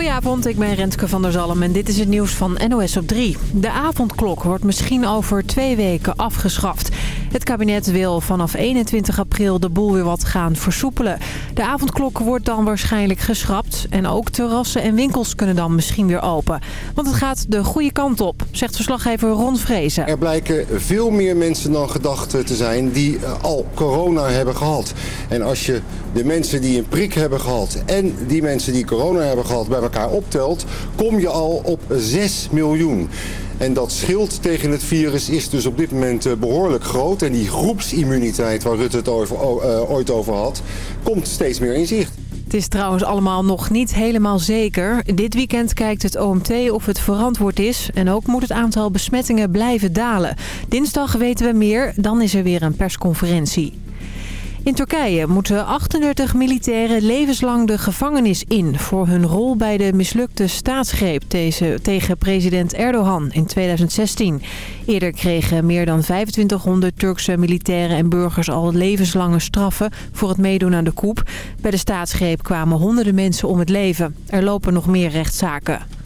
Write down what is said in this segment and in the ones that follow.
Goedenavond, ik ben Rentke van der Zalm en dit is het nieuws van NOS op 3. De avondklok wordt misschien over twee weken afgeschaft. Het kabinet wil vanaf 21 april de boel weer wat gaan versoepelen. De avondklok wordt dan waarschijnlijk geschrapt. En ook terrassen en winkels kunnen dan misschien weer open. Want het gaat de goede kant op, zegt verslaggever Ron Vrezen. Er blijken veel meer mensen dan gedacht te zijn die eh, al corona hebben gehad. En als je de mensen die een prik hebben gehad en die mensen die corona hebben gehad bij elkaar optelt, kom je al op 6 miljoen. En dat schild tegen het virus is dus op dit moment eh, behoorlijk groot. En die groepsimmuniteit waar Rutte het over, uh, ooit over had, komt steeds meer in zicht. Het is trouwens allemaal nog niet helemaal zeker. Dit weekend kijkt het OMT of het verantwoord is. En ook moet het aantal besmettingen blijven dalen. Dinsdag weten we meer, dan is er weer een persconferentie. In Turkije moeten 38 militairen levenslang de gevangenis in... voor hun rol bij de mislukte staatsgreep tegen president Erdogan in 2016. Eerder kregen meer dan 2500 Turkse militairen en burgers al levenslange straffen... voor het meedoen aan de coup. Bij de staatsgreep kwamen honderden mensen om het leven. Er lopen nog meer rechtszaken.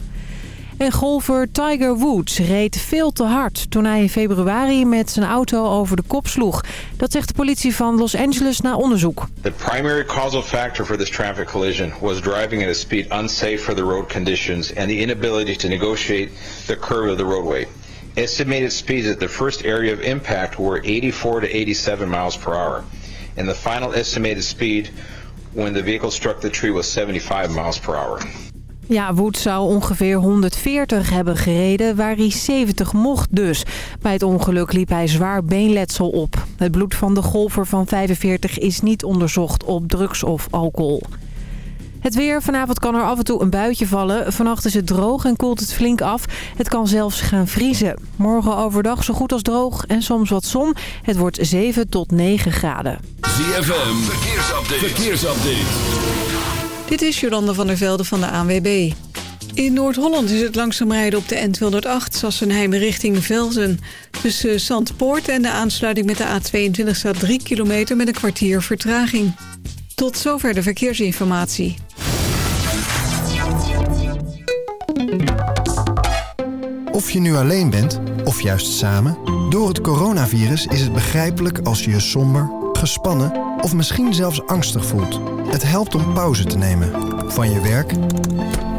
En golfer Tiger Woods reed veel te hard toen hij in februari met zijn auto over de kop sloeg. Dat zegt de politie van Los Angeles na onderzoek. The primary causal factor for this traffic collision was driving at a speed unsafe for the road conditions and the inability to negotiate the curve of the roadway. Estimated speeds at the first area of impact were 84 to 87 miles per hour. And the final estimated speed when the vehicle struck the tree was 75 miles per hour. Ja, Woods zou ongeveer 140 hebben gereden, waar hij 70 mocht dus. Bij het ongeluk liep hij zwaar beenletsel op. Het bloed van de golfer van 45 is niet onderzocht op drugs of alcohol. Het weer. Vanavond kan er af en toe een buitje vallen. Vannacht is het droog en koelt het flink af. Het kan zelfs gaan vriezen. Morgen overdag zo goed als droog en soms wat zon. Het wordt 7 tot 9 graden. ZFM. Verkeersupdate. Verkeersupdate. Dit is Jolanda van der Velde van de ANWB. In Noord-Holland is het langzaam rijden op de N208 Sassenheim richting Velzen. Tussen Zandpoort en de aansluiting met de A22 staat 3 kilometer met een kwartier vertraging. Tot zover de verkeersinformatie. Of je nu alleen bent, of juist samen... door het coronavirus is het begrijpelijk als je je somber, gespannen... of misschien zelfs angstig voelt... Het helpt om pauze te nemen. Van je werk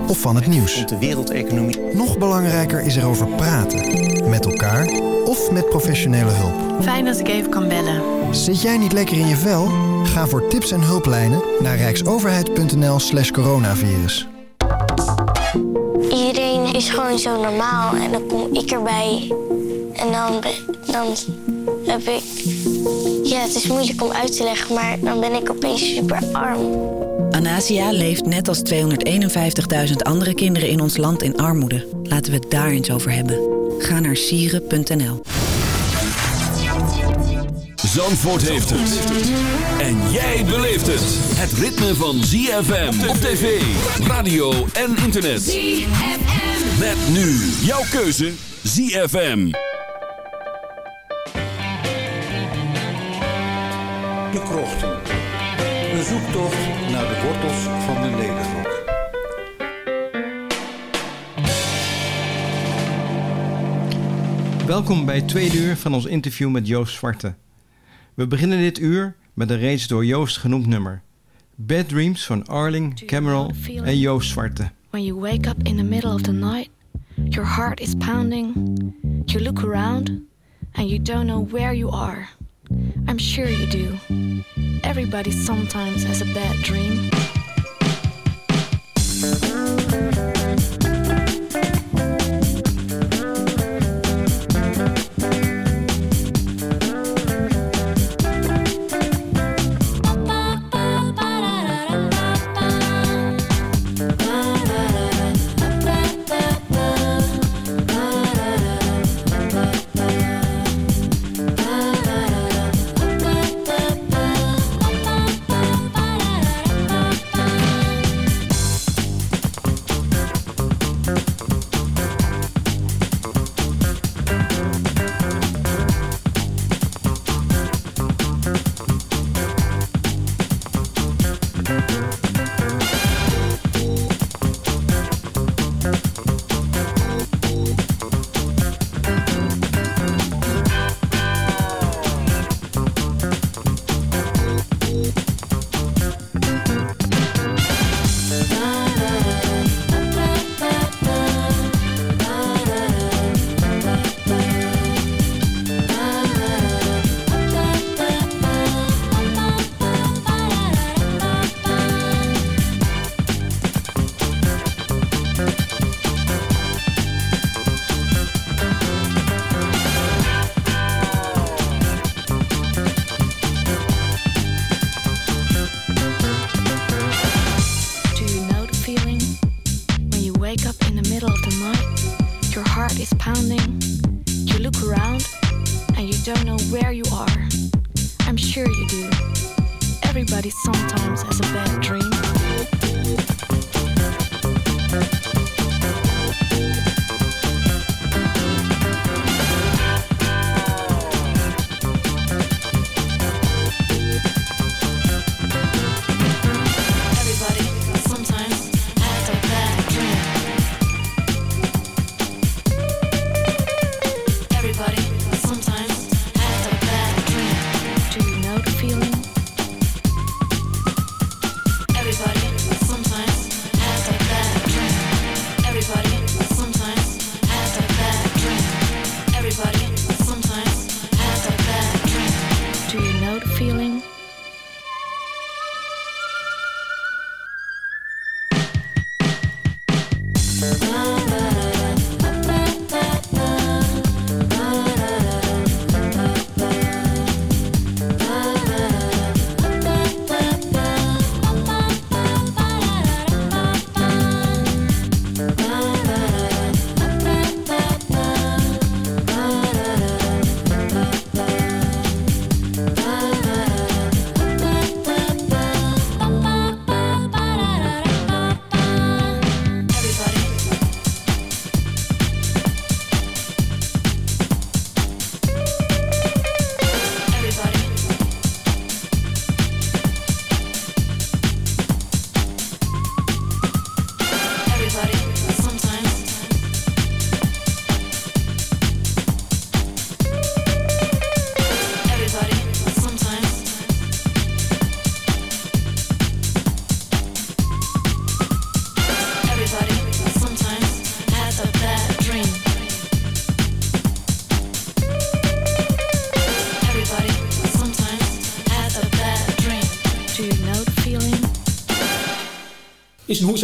of van het nieuws. De wereldeconomie. Nog belangrijker is erover praten. Met elkaar of met professionele hulp. Fijn dat ik even kan bellen. Zit jij niet lekker in je vel? Ga voor tips en hulplijnen naar rijksoverheid.nl slash coronavirus. Iedereen is gewoon zo normaal en dan kom ik erbij. En dan, dan heb ik ja, het is moeilijk om uit te leggen, maar dan ben ik opeens super arm. Anasia leeft net als 251.000 andere kinderen in ons land in armoede. Laten we het daar eens over hebben. Ga naar sieren.nl. Zandvoort heeft het. En jij beleeft het. Het ritme van ZFM op tv, radio en internet. ZFM. Met nu jouw keuze ZFM. De Krochten. Een zoektocht naar de wortels van de nederrok. Welkom bij het tweede uur van ons interview met Joost Zwarte. We beginnen dit uur met een reeds door Joost genoemd nummer. Bad Dreams van Arling, Cameron en Joost Zwarte. When you wake up in the middle of the night, your heart is pounding, you look around and you don't know where you are. I'm sure you do. Everybody sometimes has a bad dream.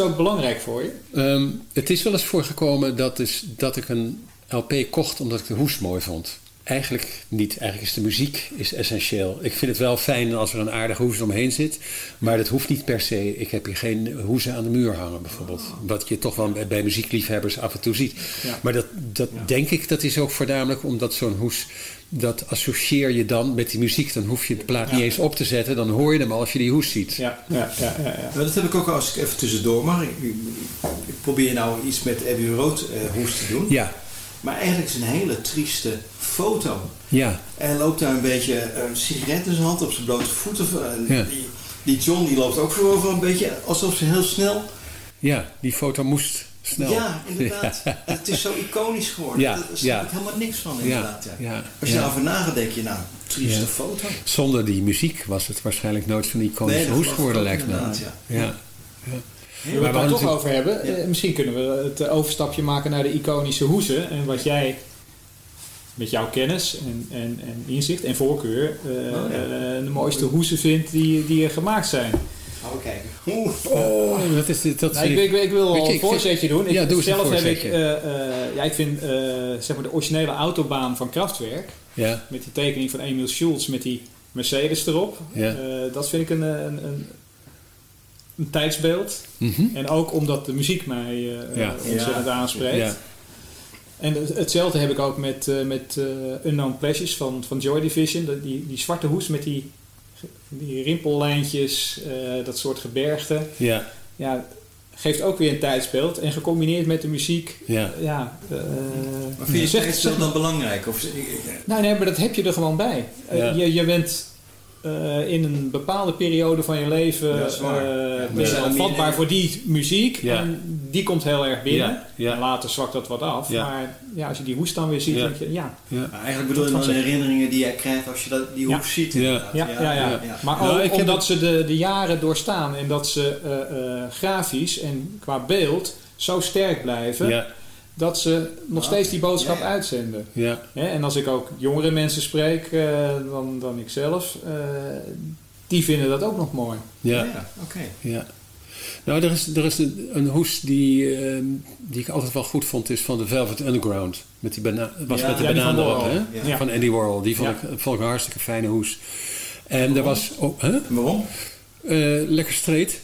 Ook belangrijk voor je? Ehm, het is wel eens voorgekomen dat, is, dat ik een LP kocht omdat ik de hoes mooi vond. Eigenlijk niet. Eigenlijk is de muziek is essentieel. Ik vind het wel fijn als er een aardige hoes omheen zit. Maar dat hoeft niet per se. Ik heb hier geen hoezen aan de muur hangen bijvoorbeeld. Wat je toch wel bij, muziekliefhebbers af en toe ziet. Ja. Maar dat, dat denk ik, dat is ook voornamelijk omdat zo'n hoes... Dat associeer je dan met die muziek. Dan hoef je de plaat niet eens op te zetten. Dan hoor je hem al als je die hoes ziet. Ja, ja, ja, ja, ja. Maar dat heb ik ook als ik even tussendoor mag. Ik, ik- probeer nou iets met Abbey Road eh, hoes te doen. Ja. Maar eigenlijk is het een hele trieste foto. Ja. En loopt daar een beetje eh, een sigaret in zijn hand op zijn blote voeten. En Ja. die, die John die loopt ook voorover een beetje alsof ze heel snel... Ja, die foto moest snel. Ja, inderdaad. Ja. Het is zo iconisch geworden. Ja, Daar snap ja. ik helemaal niks van inderdaad. Ja. ja, Als je daarover nadenkt, denk je nou, trieste Ja. foto. Zonder die muziek was het waarschijnlijk nooit zo'n iconische Nee, hoes geworden, lijkt me. Ja. ja. Ja. We het er toch over hebben. eh, misschien kunnen we het eh, overstapje maken naar de iconische hoesen. En wat jij met jouw kennis en, en, en inzicht en voorkeur eh, Oh, ja. de mooiste hoesen vindt die, die er gemaakt zijn. Gaan we kijken. Oeh. Oh, dat is, dat Nou, ik, ik, ik wil al een voorzetje doen. Ik, Ja, doe zelf heb ik, eh, eh, ja, ik vind eh, zeg maar de originele autobaan van Kraftwerk, Ja. met die tekening van Emil Schulz met die Mercedes erop, Ja. eh, dat vind ik een, een, een, een tijdsbeeld. Mhm. En ook omdat de muziek mij eh, Ja. ontzettend Ja. aanspreekt. Ja. En het- hetzelfde heb ik ook met, met Unknown Pleasures van, van Joy Division. Dat- Die, die zwarte hoes met die, die rimpellijntjes, eh, dat soort gebergte. Ja. Ja, geeft ook weer een tijdsbeeld. En gecombineerd met de muziek. Ja. ja eh, Maar vind je tijdsbeeld zeg- dan belangrijk? Of, Nou, nee, maar dat heb je er gewoon bij. Eh, Ja. je, je bent eh, in een bepaalde periode van je leven Ja, waar. eh, ben je al vatbaar voor die muziek. Ja. En die komt heel erg binnen. Ja. Ja. En later zwakt dat wat af. Ja. Maar ja, als je die hoes dan weer ziet, Ja. denk je, ja. Eigenlijk bedoel je dan de herinneringen die jij krijgt als je dat, die Ja. hoef ziet. Ja. Ja, ja, ja. Maar Nou, ook omdat ze de, de jaren doorstaan en dat ze eh, eh, grafisch en qua beeld zo sterk blijven, Ja. Dat ze nog steeds die boodschap uitzenden. Ja. Hè, en als ik ook jongere mensen spreek eh, dan, dan ik zelf, eh, die vinden dat ook nog mooi. Ja. Ja, oké. Ja. Nou, er is, er is een, een hoes die, ehm, die ik altijd wel goed vond, is van de Velvet Underground. Met die bana was Ja, met de ja, die van banaan erop, hè? Ja. Van Andy Warhol. Die vond, Ja. ik, vond ik een hartstikke fijne hoes. En er was... Oh, hè? Waarom? Eh, lekker streed.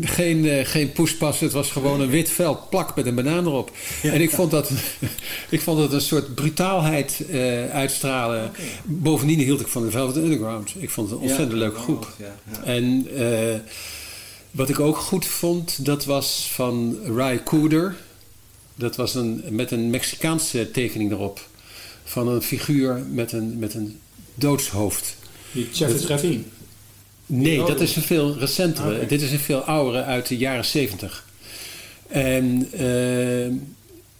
Geen, uh, geen poespas, het was gewoon een wit veld plak met een banaan erop. Ja, en ik vond, dat, ik vond dat een soort brutaalheid uh, uitstralen. Okay. Bovendien hield ik van de Velvet Underground. Ik vond het een ontzettend leuke groep. En uh, wat ik ook goed vond, dat was van Ry Cooder. Dat was een, met een Mexicaanse tekening erop. Van een figuur met een, met een doodshoofd. Die Chef Ravine? Nee, dat is een veel recentere. Okay. Dit is een veel oudere uit de jaren zeventig. En uh,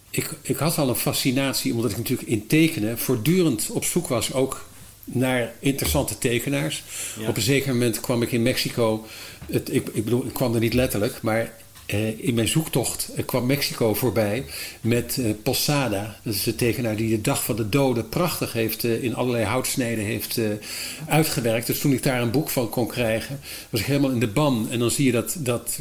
ik, ik had al een fascinatie, omdat ik natuurlijk in tekenen voortdurend op zoek was, ook naar interessante tekenaars. Ja. Op een zeker moment kwam ik in Mexico. Het, ik, ik bedoel, ik kwam er niet letterlijk, maar in mijn zoektocht uh, kwam Mexico voorbij met uh, Posada. Dat is de tekenaar die de Dag van de Doden prachtig heeft in allerlei houtsneden heeft uitgewerkt. Dus toen ik daar een boek van kon krijgen, was ik helemaal in de ban. En dan zie je dat, dat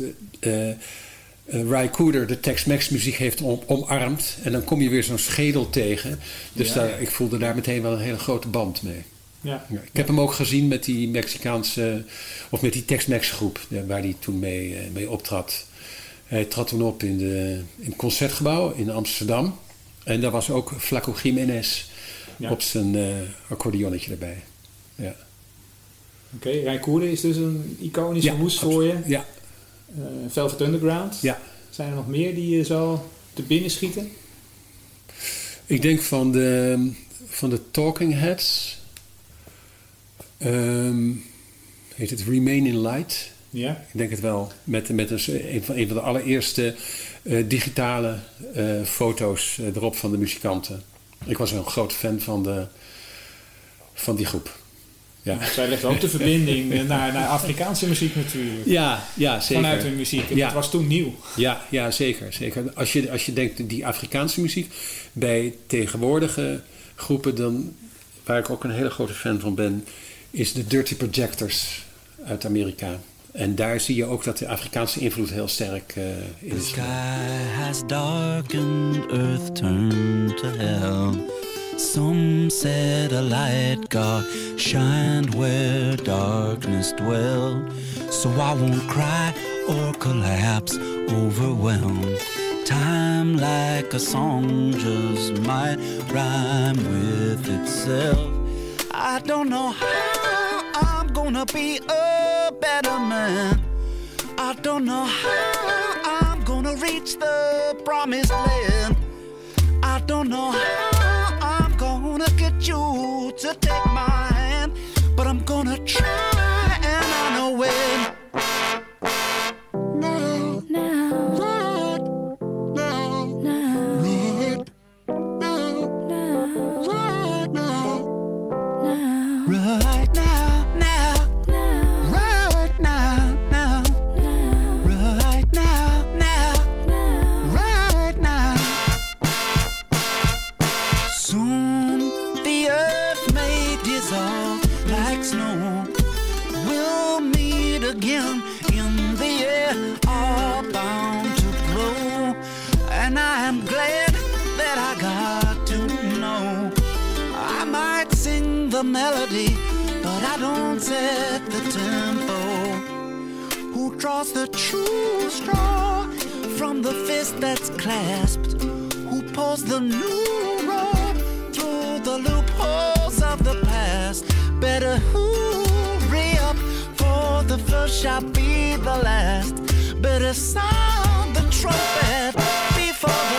Ry Cooder de Tex-Mex muziek heeft om, omarmd. En dan kom je weer zo'n schedel tegen. Dus ja, daar, ja. ik voelde daar meteen wel een hele grote band mee. Ja. Ja, ik heb hem ook gezien met die Mexicaanse, of met die Tex-Mex groep, waar hij toen mee, mee optrad. Hij trad toen op in, de, in het concertgebouw in Amsterdam. En daar was ook Flaco Jiménez ja. op zijn uh, accordeonnetje erbij. Ja. Oké, okay, Rijkoerde is dus een iconische ja, hoes voor je. Ja. Uh, Velvet Underground. Ja. Zijn er nog meer die je zo te binnen schieten? Ik denk van de, van de Talking Heads. Um, heet het Remain in Light. Ja? Ik denk het wel. Met, met een, een, van, een van de allereerste uh, digitale uh, foto's uh, erop van de muzikanten. Ik was een groot fan van, de, van die groep. Ja. Ja, zij legt ook de verbinding naar, naar Afrikaanse muziek natuurlijk. Ja, ja zeker. Vanuit hun muziek. En ja. dat was toen nieuw. Ja, ja zeker. zeker. Als, je, als je denkt die Afrikaanse muziek bij tegenwoordige groepen, dan, waar ik ook een hele grote fan van ben, is de Dirty Projectors uit Amerika. En daar zie je ook dat de Afrikaanse invloed heel sterk uh, is. The sky has darkened, earth turned to hell. Some said a light God shined where darkness dwelled. So I won't cry or collapse, overwhelmed. Time like a song just might rhyme with itself. I don't know how I'm gonna be better man. I don't know how I'm gonna reach the promised land. I don't know how I'm gonna get you to set the tempo. Who draws the true straw from the fist that's clasped? Who pulls the new rope through the loopholes of the past? Better hurry up, for the first shall be the last. Better sound the trumpet before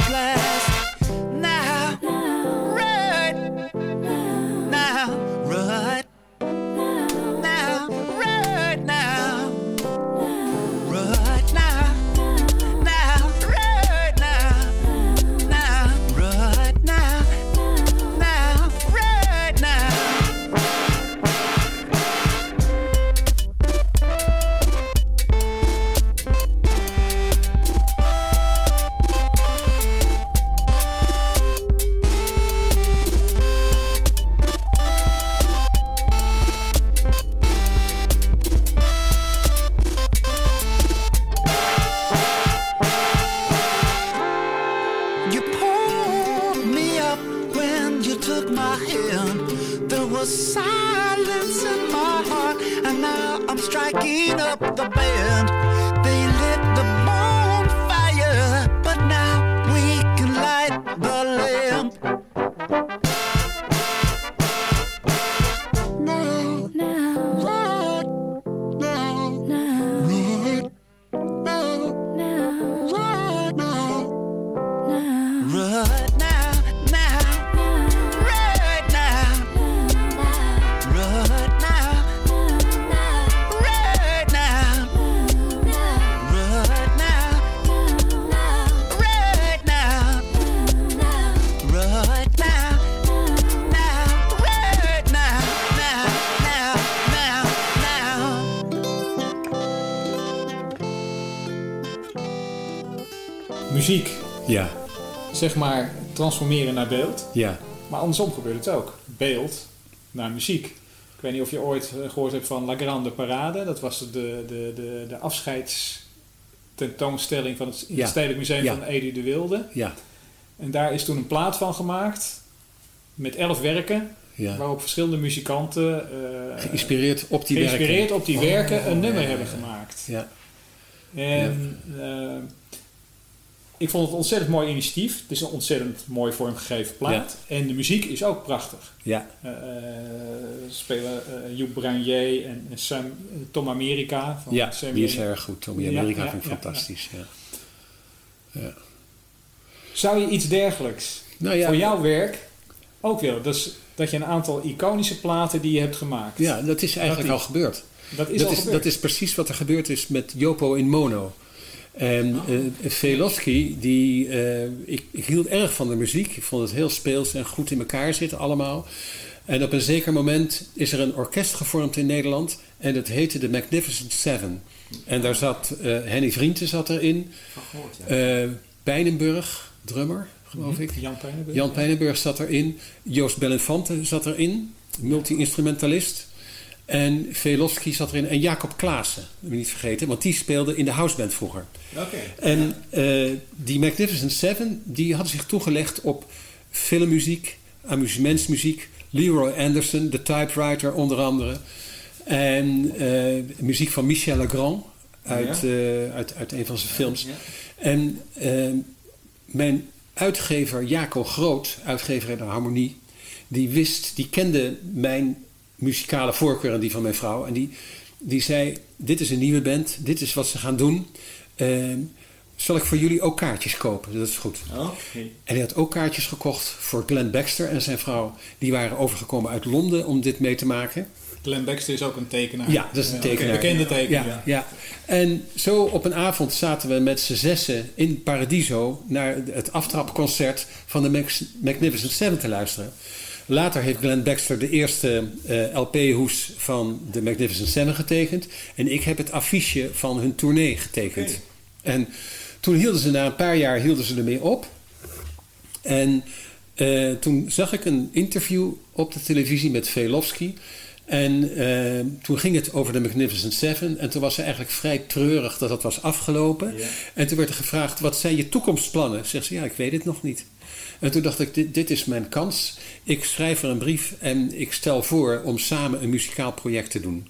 zeg maar, transformeren naar beeld. ja. Maar andersom gebeurt het ook. Beeld naar muziek. Ik weet niet of je ooit eh, gehoord hebt van La Grande Parade. Dat was de, de, de, de afscheidstentoonstelling van het, in Ja. het Stedelijk Museum Ja. van Edu de Wilde. Ja. En daar is toen een plaat van gemaakt. Met elf werken. Ja. Waarop verschillende muzikanten... eh, Geïnspireerd op die geïnspireerd werken. op die Oh, een nummer hebben gemaakt. Ja. En eh, ik vond het een ontzettend mooi initiatief. Het is een ontzettend mooi vormgegeven plaat. En de muziek is ook prachtig. Ja. Eh, eh, spelen eh Joep en, en Sam, Tom America. Van Ja, Sam die is America. erg goed. Tommy Ja, Amerika ja, vind ik fantastisch. Ja. Ja. Zou je iets dergelijks Nou ja. voor jouw werk ook willen? Dus dat je een aantal iconische platen die je hebt gemaakt. Ja, dat is eigenlijk al gebeurd. Dat is al gebeurd. dat is precies wat er gebeurd is met Jopo in mono. En Velofsky, die, eh, ik, ik hield erg van de muziek. Ik vond het heel speels en goed in elkaar zitten allemaal. En op een zeker moment is er een orkest gevormd in Nederland. En dat heette de Magnificent Seven. En daar zat eh, Henny Vrienden zat erin. Pijnenburg, drummer, geloof ik. Jan Pijnenburg. Jan Pijnenburg zat erin. Joost Belenfante zat erin. Multi-instrumentalist. En Velofsky zat erin. En Jacob Klaassen, moet je niet vergeten. Want die speelde in de houseband vroeger. Oké. En eh, die Magnificent Seven, die hadden zich toegelegd op filmmuziek, amusementsmuziek. Leroy Anderson, de typewriter onder andere. En eh, muziek van Michel Legrand uit, Ja. eh, uit, uit een van zijn films. Ja. En mijn uitgever Jaco Groot, uitgever in de Harmonie, die wist, die kende mijn muzikale voorkeur en die van mijn vrouw. En die, die zei, dit is een nieuwe band, dit is wat ze gaan doen. Eh, zal ik voor jullie ook kaartjes kopen? Dat is goed. Oké. En hij had ook kaartjes gekocht voor Glenn Baxter en zijn vrouw. Die waren overgekomen uit Londen om dit mee te maken. Glenn Baxter is ook een tekenaar. Ja, dat is een tekenaar. Een bekende tekenaar. Ja, ja. En zo op een avond zaten we met z'n zessen in Paradiso naar het aftrapconcert van de Magnificent Seven te luisteren. Later heeft Glenn Baxter de eerste eh, LP-hoes van de Magnificent Seven getekend. En ik heb het affiche van hun tournee getekend. En toen hielden ze na een paar jaar hielden ze ermee op. En eh, toen zag ik een interview op de televisie met Velofsky. En eh, toen ging het over de Magnificent Seven. En toen was ze eigenlijk vrij treurig dat het was afgelopen. En toen werd er gevraagd, wat zijn je toekomstplannen? Zegt ze, ja, ik weet het nog niet. En toen dacht ik, dit, dit is mijn kans. Ik schrijf er een brief en ik stel voor om samen een muzikaal project te doen.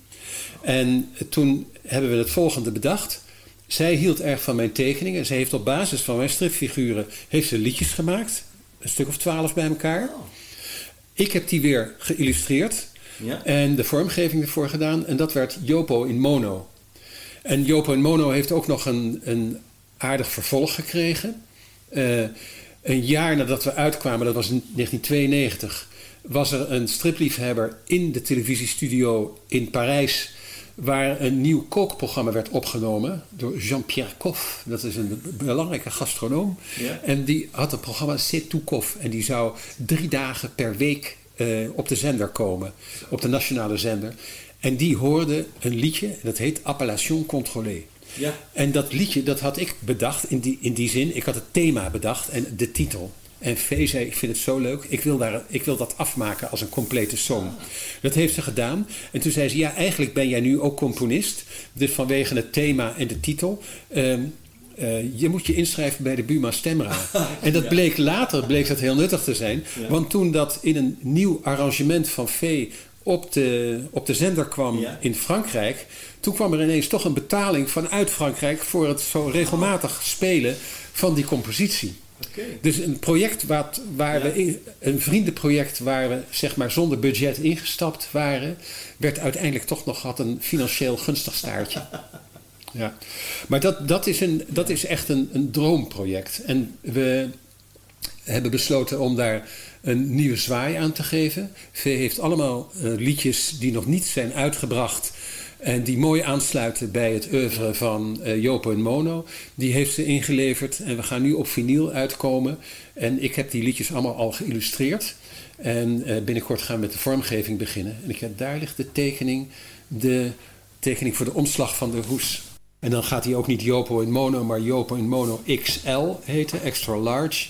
En toen hebben we het volgende bedacht. Zij hield erg van mijn tekeningen. Zij heeft op basis van mijn stripfiguren heeft ze liedjes gemaakt. Een stuk of twaalf bij elkaar. Ik heb die weer geïllustreerd. Ja. En de vormgeving ervoor gedaan. En dat werd Jopo in mono. En Jopo in mono heeft ook nog een, een aardig vervolg gekregen. Eh, een jaar nadat we uitkwamen, dat was in 1992, was er een stripliefhebber in de televisiestudio in Parijs. Waar een nieuw kookprogramma werd opgenomen door Jean-Pierre Coff. Dat is een belangrijke gastronoom. Ja. En die had een programma C'est tout Coff. En die zou drie dagen per week eh, op de zender komen. Op de nationale zender. En die hoorde een liedje, dat heet Appellation Contrôlée. Ja. En dat liedje, dat had ik bedacht in die, in die zin. Ik had het thema bedacht en de titel. En Vee zei, ik vind het zo leuk, ik wil, daar, ik wil dat afmaken als een complete song. Dat heeft ze gedaan. En toen zei ze, ja, eigenlijk ben jij nu ook componist. Dus vanwege het thema en de titel... ehm, eh, je moet je inschrijven bij de Buma Stemra. En dat bleek later bleek dat heel nuttig te zijn. Ja. Want toen dat in een nieuw arrangement van Vee op de, op de zender kwam Ja. in Frankrijk... toen kwam er ineens toch een betaling vanuit Frankrijk... voor het zo regelmatig spelen van die compositie. Dus een project wat, waar we in- een vriendenproject waar we zeg maar zonder budget ingestapt waren, werd uiteindelijk toch nog had een financieel gunstig staartje. Ja. Maar dat, dat, is een, dat is echt een, een droomproject. En we hebben besloten om daar een nieuwe zwaai aan te geven. V heeft allemaal eh, liedjes die nog niet zijn uitgebracht. En die mooi aansluiten bij het oeuvre van eh Jopo en Mono. Die heeft ze ingeleverd. En we gaan nu op vinyl uitkomen. En ik heb die liedjes allemaal al geïllustreerd. En eh, binnenkort gaan we met de vormgeving beginnen. En ik heb, daar ligt de tekening. De tekening voor de omslag van de hoes. En dan gaat hij ook niet Jopo in mono, maar Jopo in mono XL heten, extra large.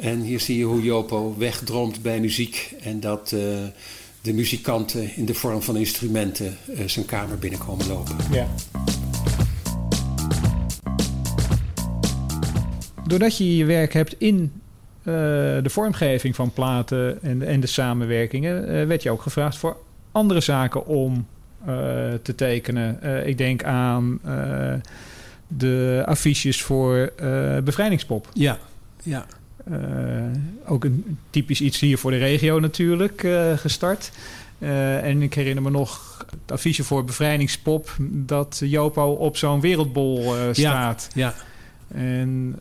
En hier zie je hoe Jopo wegdroomt bij muziek en dat uh, de muzikanten in de vorm van instrumenten uh, zijn kamer binnenkomen lopen. Ja. Doordat je je werk hebt in uh, de vormgeving van platen en, en de samenwerkingen, werd je ook gevraagd voor andere zaken om te tekenen. ik denk aan de affiches voor bevrijdingspop. Ja, ja. Uh, ook een typisch iets hier voor de regio natuurlijk uh, gestart. Uh, en ik herinner me nog het affiche voor Bevrijdingspop... dat Jopo op zo'n wereldbol staat. Ja, ja. En,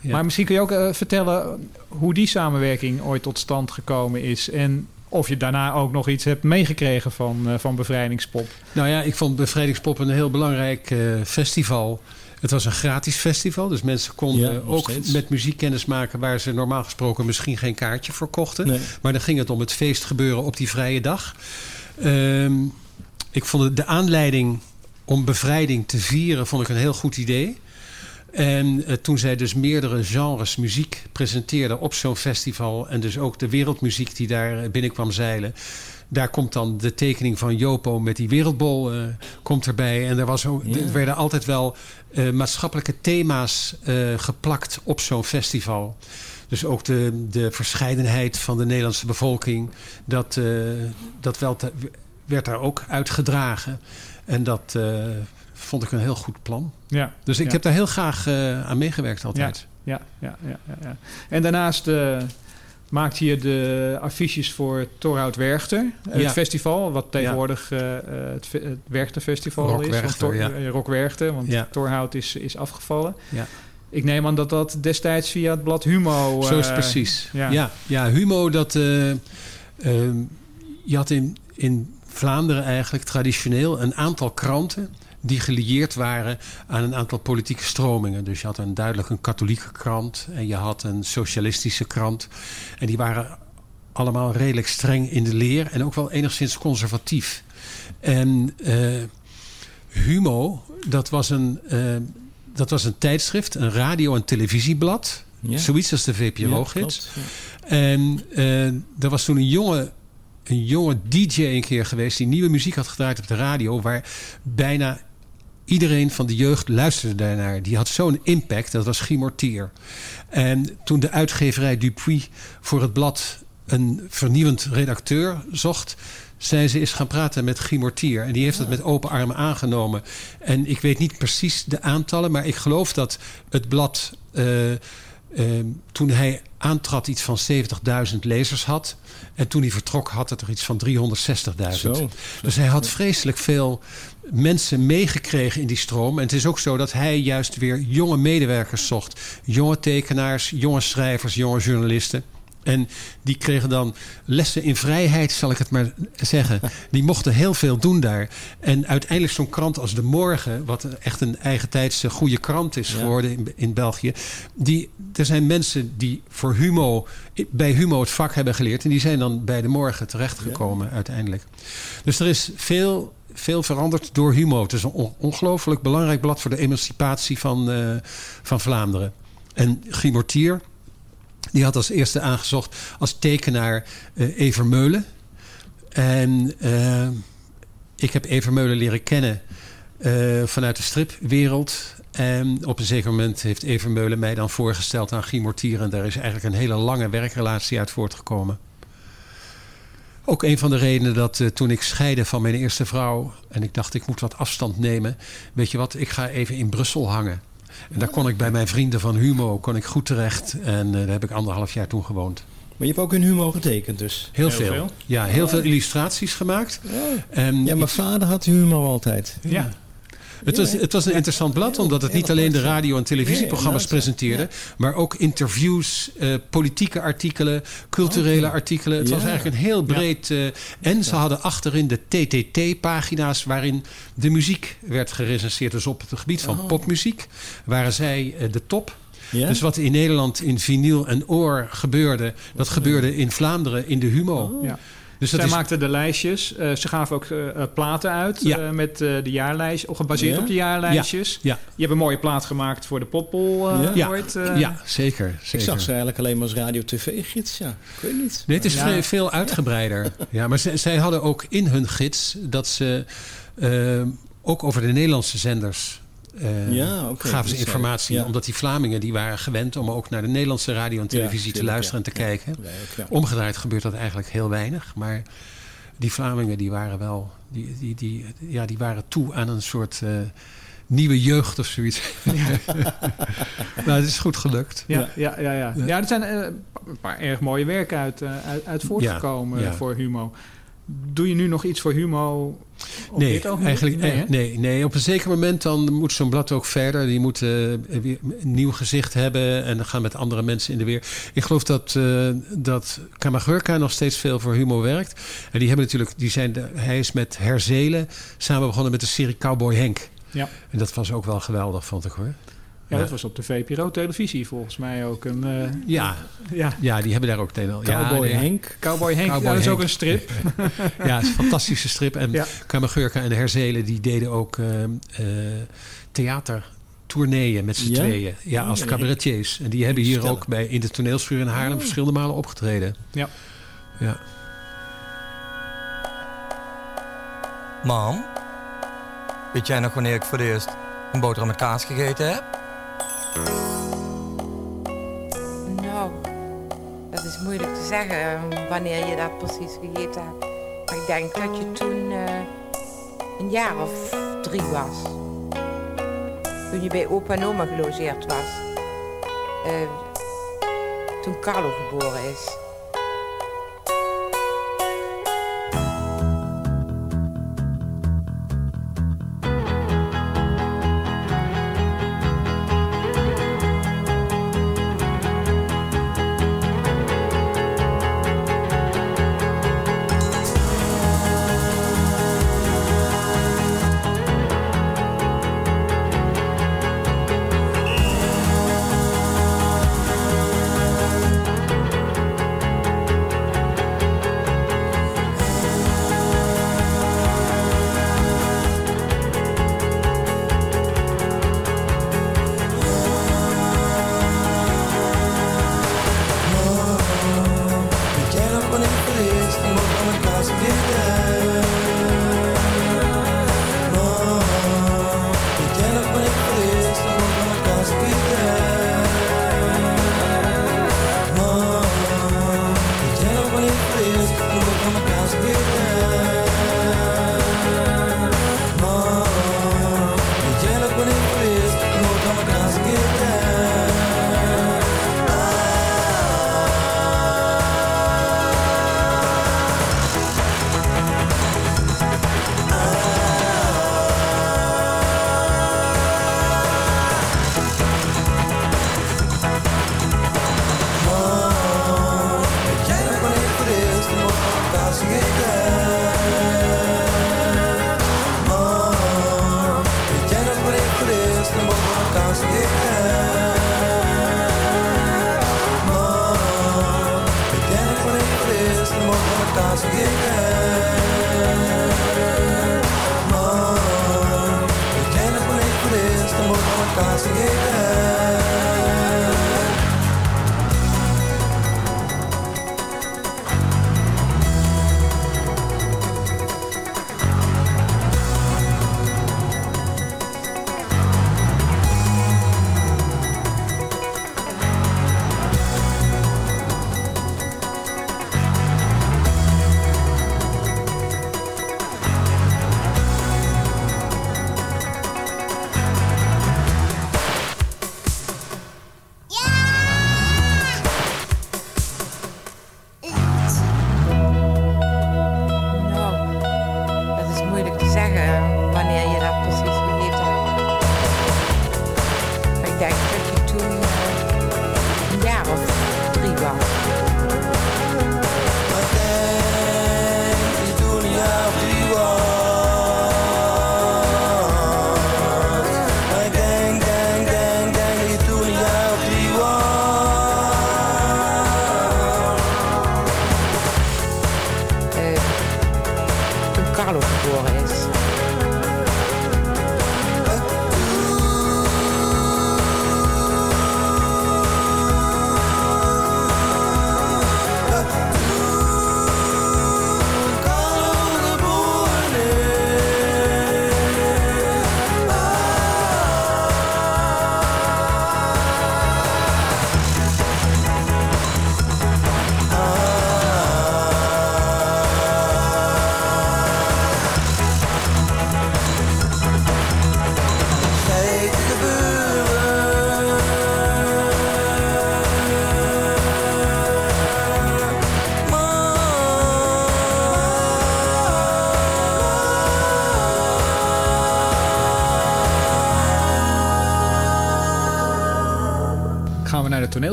ja. Maar misschien kun je ook vertellen hoe die samenwerking ooit tot stand gekomen is... en of je daarna ook nog iets hebt meegekregen van, van Bevrijdingspop. Nou ja, ik vond Bevrijdingspop een heel belangrijk festival... Het was een gratis festival, dus mensen konden Ja, ook steeds. met muziek kennis maken waar ze normaal gesproken misschien geen kaartje voor kochten. Maar dan ging het om het feest gebeuren op die vrije dag. Ehm, ik vond de aanleiding om bevrijding te vieren vond ik een heel goed idee. En eh, toen zij dus meerdere genres muziek presenteerden op zo'n festival... en dus ook de wereldmuziek die daar eh, binnenkwam zeilen... daar komt dan de tekening van Jopo met die wereldbol eh, komt erbij. En er, was ook, Ja. er werden altijd wel eh, maatschappelijke thema's eh, geplakt op zo'n festival. Dus ook de, de verscheidenheid van de Nederlandse bevolking... dat, dat wel te- werd daar ook uitgedragen. En dat vond ik een heel goed plan. Ja, Dus ik ja. heb daar heel graag aan meegewerkt altijd. Ja, ja, ja, ja, ja. En daarnaast eh maakte je de affiches voor Torhout Werchter. Het Ja. festival, wat tegenwoordig eh, eh, het, Werchter-festival Rock is. Werchter, Tor- ja. eh, Rock Werchter, want Ja. Torhout is, is afgevallen. Ja. Ik neem aan dat dat destijds via het blad Humo... Zo is het eh, precies. Ja. Ja, ja, Humo, dat, eh, je had in, in Vlaanderen eigenlijk traditioneel een aantal kranten die gelieerd waren aan een aantal politieke stromingen. Dus je had een duidelijk een katholieke krant en je had een socialistische krant. En die waren allemaal redelijk streng in de leer en ook wel enigszins conservatief. En eh, Humo, dat was een, eh, dat was een tijdschrift, een radio- en televisieblad. Ja. Zoiets als de Ja, VPRO-gids. En eh, er was toen een jonge, een jonge DJ een keer geweest... die nieuwe muziek had gedraaid op de radio... waar bijna iedereen van de jeugd luisterde daarnaar. Die had zo'n impact, dat was Guy Mortier. En toen de uitgeverij Dupuis voor het blad... een vernieuwend redacteur zocht... zijn ze eens gaan praten met Guy Mortier. En die heeft het met open armen aangenomen. En ik weet niet precies de aantallen... maar ik geloof dat het blad... eh, Ehm, toen hij aantrad iets van 70.000 lezers had. En toen hij vertrok had het er iets van 360.000. Zo. Dus hij had vreselijk veel mensen meegekregen in die stroom. En het is ook zo dat hij juist weer jonge medewerkers zocht. Jonge tekenaars, jonge schrijvers, jonge journalisten. En die kregen dan lessen in vrijheid, zal ik het maar zeggen. Die mochten heel veel doen daar. En uiteindelijk zo'n krant als De Morgen... wat echt een eigentijdse goede krant is Ja. geworden in, in België... Die, er zijn mensen die voor Humo, bij Humo het vak hebben geleerd... en die zijn dan bij De Morgen terechtgekomen uiteindelijk. Dus er is veel, veel veranderd door Humo. Het is een on- ongelooflijk belangrijk blad... voor de emancipatie van, eh, van Vlaanderen. En Guy Mortier... Die had als eerste aangezocht als tekenaar eh Evermeulen. En eh, ik heb Evermeulen leren kennen eh, vanuit de stripwereld. En op een zeker moment heeft Evermeulen mij dan voorgesteld aan Guy Mortier. En daar is eigenlijk een hele lange werkrelatie uit voortgekomen. Ook een van de redenen dat toen ik scheidde van mijn eerste vrouw... en ik dacht ik moet wat afstand nemen. Weet je wat, ik ga even in Brussel hangen. En daar kon ik bij mijn vrienden van Humo kon ik goed terecht. En eh, daar heb ik anderhalf jaar toen gewoond. Maar je hebt ook in Humo getekend dus? Heel, veel. Ja, heel veel illustraties gemaakt. En Ja, mijn vader had Humo altijd. Ja. Het was, het was een interessant blad, omdat het niet alleen de radio- en televisieprogramma's presenteerde, maar ook interviews, eh, politieke artikelen, culturele artikelen. Het was eigenlijk een heel breed. eh, en ze hadden achterin de TTT-pagina's waarin de muziek werd gerecenseerd. Dus op het gebied van Oh. popmuziek waren zij eh, de top. Dus wat in Nederland in vinyl en oor gebeurde, dat gebeurde in Vlaanderen in de Humo. Ja. Dus dat Zij is, maakten de lijstjes. Eh, ze gaven ook eh, eh, platen uit Ja. eh, met eh, de jaarlijst, of gebaseerd Ja. op de jaarlijstjes. Ja. Je hebt een mooie plaat gemaakt voor de Poppel eh, Ja. ooit. eh. ja, zeker, zeker. Ik zag ze eigenlijk alleen maar als radio-tv-gids. Ja, ik weet niet. Nee, het is Ja. veel, veel uitgebreider. Ja, maar zij, zij hadden ook in hun gids dat ze ook over de Nederlandse zenders eh, Ja, oké. gaven ze informatie. ja. Omdat die Vlamingen die waren gewend om ook naar de Nederlandse radio en televisie te luisteren ja. en te kijken. Wij ook, ja. Omgedraaid gebeurt dat eigenlijk heel weinig. Maar die Vlamingen die waren wel, die, die, die, ja, die waren toe aan een soort eh, nieuwe jeugd of zoiets. nou, het is goed gelukt. Ja, ja, ja, ja. ja. er zijn eh, een paar erg mooie werken uit, eh, uit, uit voortgekomen Ja, ja. voor Humo. Doe je nu nog iets voor Humo op Nee, dit eigenlijk nee, nee, nee. Op een zeker moment dan moet zo'n blad ook verder. Die moet eh, een nieuw gezicht hebben en dan gaan met andere mensen in de weer. Ik geloof dat, eh dat Kamagurka nog steeds veel voor Humo werkt. En die hebben natuurlijk, die zijn de, hij is met Herzelen samen begonnen met de serie Cowboy Henk. Ja. En dat was ook wel geweldig, vond ik hoor. Ja, dat was op de VPRO-televisie volgens mij ook een... eh, Ja, ja. ja, die hebben daar ook het een en al- ja, Cowboy nee. Henk. Cowboy Henk, Cowboy ja, dat is Henk. ook een strip. ja, het is een fantastische strip. En Ja. Kamagurka en Herzelen die deden ook eh, eh, theatertourneeën met z'n Ja? tweeën. Ja, als Oh, cabaretiers. En die hebben hier ook bij, in de toneelschuur in Haarlem verschillende malen opgetreden. Ja. Ja. Mam, weet jij nog wanneer ik voor het eerst een boterham met kaas gegeten heb? Nou, dat is moeilijk te zeggen eh, wanneer je dat precies gegeten hebt. Maar ik denk dat je toen eh, een jaar of drie was. Toen je bij opa en oma gelogeerd was. Eh, toen Carlo geboren is.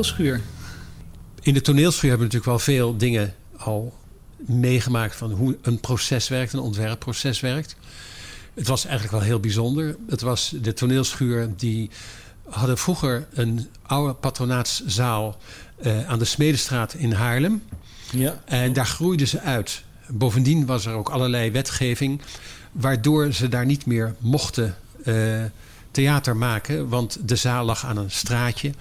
Toneelschuur. In de toneelschuur hebben we natuurlijk wel veel dingen al meegemaakt van hoe een proces werkt, een ontwerpproces werkt. Het was eigenlijk wel heel bijzonder. Het was de toneelschuur die hadden vroeger een oude patronaatszaal uh, aan de Smedestraat in Haarlem. Ja. En daar groeiden ze uit. Bovendien was er ook allerlei wetgeving waardoor ze daar niet meer mochten uh, theater maken. Want de zaal lag aan een straatje.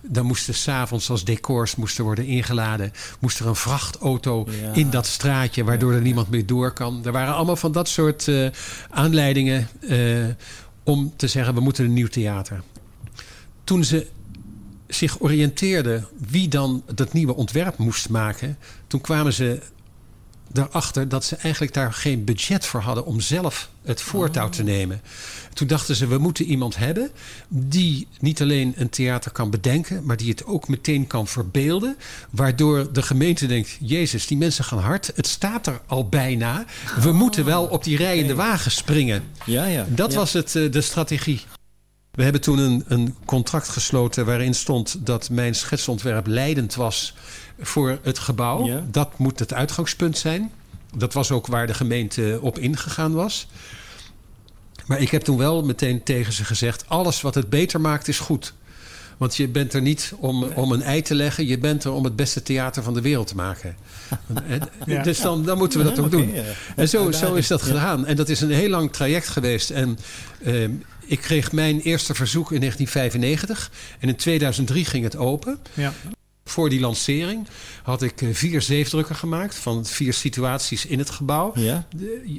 Dan moesten s'avonds als decors moesten worden ingeladen. Moest er een vrachtauto ja. in dat straatje waardoor er niemand meer door kan. Er waren allemaal van dat soort uh, aanleidingen uh, om te zeggen we moeten een nieuw theater. Toen ze zich oriënteerden wie dan dat nieuwe ontwerp moest maken... toen kwamen ze daarachter dat ze eigenlijk daar geen budget voor hadden... om zelf het voortouw te nemen. Toen dachten ze, we moeten iemand hebben... die niet alleen een theater kan bedenken... maar die het ook meteen kan verbeelden... waardoor de gemeente denkt... Jezus, die mensen gaan hard. Het staat er al bijna. We moeten wel op die rijende wagen springen. Ja, ja. Dat ja. was het, de strategie. We hebben toen een, een contract gesloten waarin stond dat mijn schetsontwerp leidend was voor het gebouw. Ja. Dat moet het uitgangspunt zijn. Dat was ook waar de gemeente op ingegaan was. Maar ik heb toen wel meteen tegen ze gezegd: alles wat het beter maakt is goed. Want je bent er niet om, om een ei te leggen. Je bent er om het beste theater van de wereld te maken. ja. Dus dan, dan moeten we dat ook okay, doen. ja. En zo, zo is dat gedaan. En dat is een heel lang traject geweest. En uh, ik kreeg mijn eerste verzoek in 1995. En in 2003 ging het open. Ja. Voor die lancering had ik vier zeefdrukken gemaakt van vier situaties in het gebouw. Ja.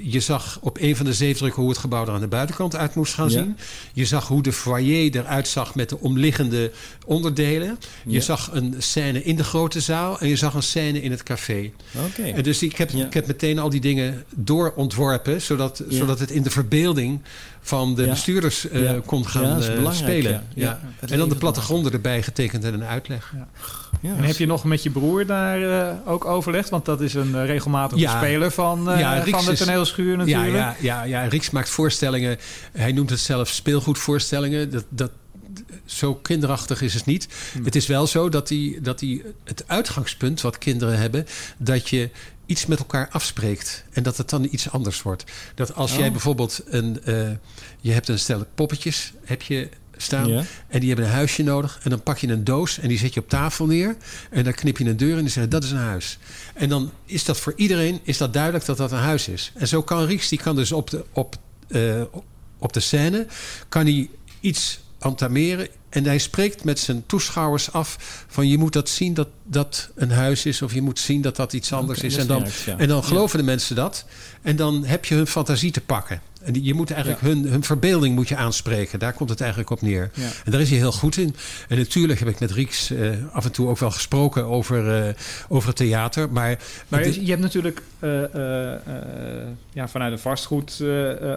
Je zag op een van de zeefdrukken hoe het gebouw er aan de buitenkant uit moest gaan Ja. zien. Je zag hoe de foyer eruit zag met de omliggende onderdelen. Je Ja. zag een scène in de grote zaal en je zag een scène in het café. Oké. En dus ik heb, ik heb meteen al die dingen doorontworpen, zodat, zodat het in de verbeelding van de Ja. bestuurders eh, Ja. kon gaan Ja, dat is eh, belangrijk, spelen. ja. Ja. Ja. Het En dan de plattegronden erbij getekend en een uitleg. Ja, en heb je nog met je broer daar eh, ook overlegd? Want dat is een uh, regelmatige Ja. speler van, uh, Ja, van de toneelschuur natuurlijk. Ja, ja, ja, ja, Rieks maakt voorstellingen. Hij noemt het zelf speelgoedvoorstellingen. Dat, dat, zo kinderachtig is het niet. Hmm. Het is wel zo dat, die, dat die, het uitgangspunt wat kinderen hebben... dat je iets met elkaar afspreekt en dat het dan iets anders wordt. Dat als Oh. jij bijvoorbeeld een... eh, je hebt een stel poppetjes heb je staan... En die hebben een huisje nodig... en dan pak je een doos en die zet je op tafel neer... en dan knip je een deur en die zegt dat is een huis. En dan is dat voor iedereen is dat duidelijk dat dat een huis is. En zo kan Rieks, die kan dus op de, op, eh, op de scène... kan hij iets entameren... en hij spreekt met zijn toeschouwers af... van je moet dat zien dat dat een huis is... of je moet zien dat dat iets anders is. dat En dan, werkt, ja. en dan Ja. geloven de mensen dat. En dan heb je hun fantasie te pakken. En je moet eigenlijk hun, hun verbeelding moet je aanspreken. Daar komt het eigenlijk op neer. Ja. En daar is hij heel goed in. En natuurlijk heb ik met Rieks eh, af en toe ook wel gesproken over, eh, over het theater. Maar, Maar je, hebt natuurlijk eh, ja, vanuit een vastgoed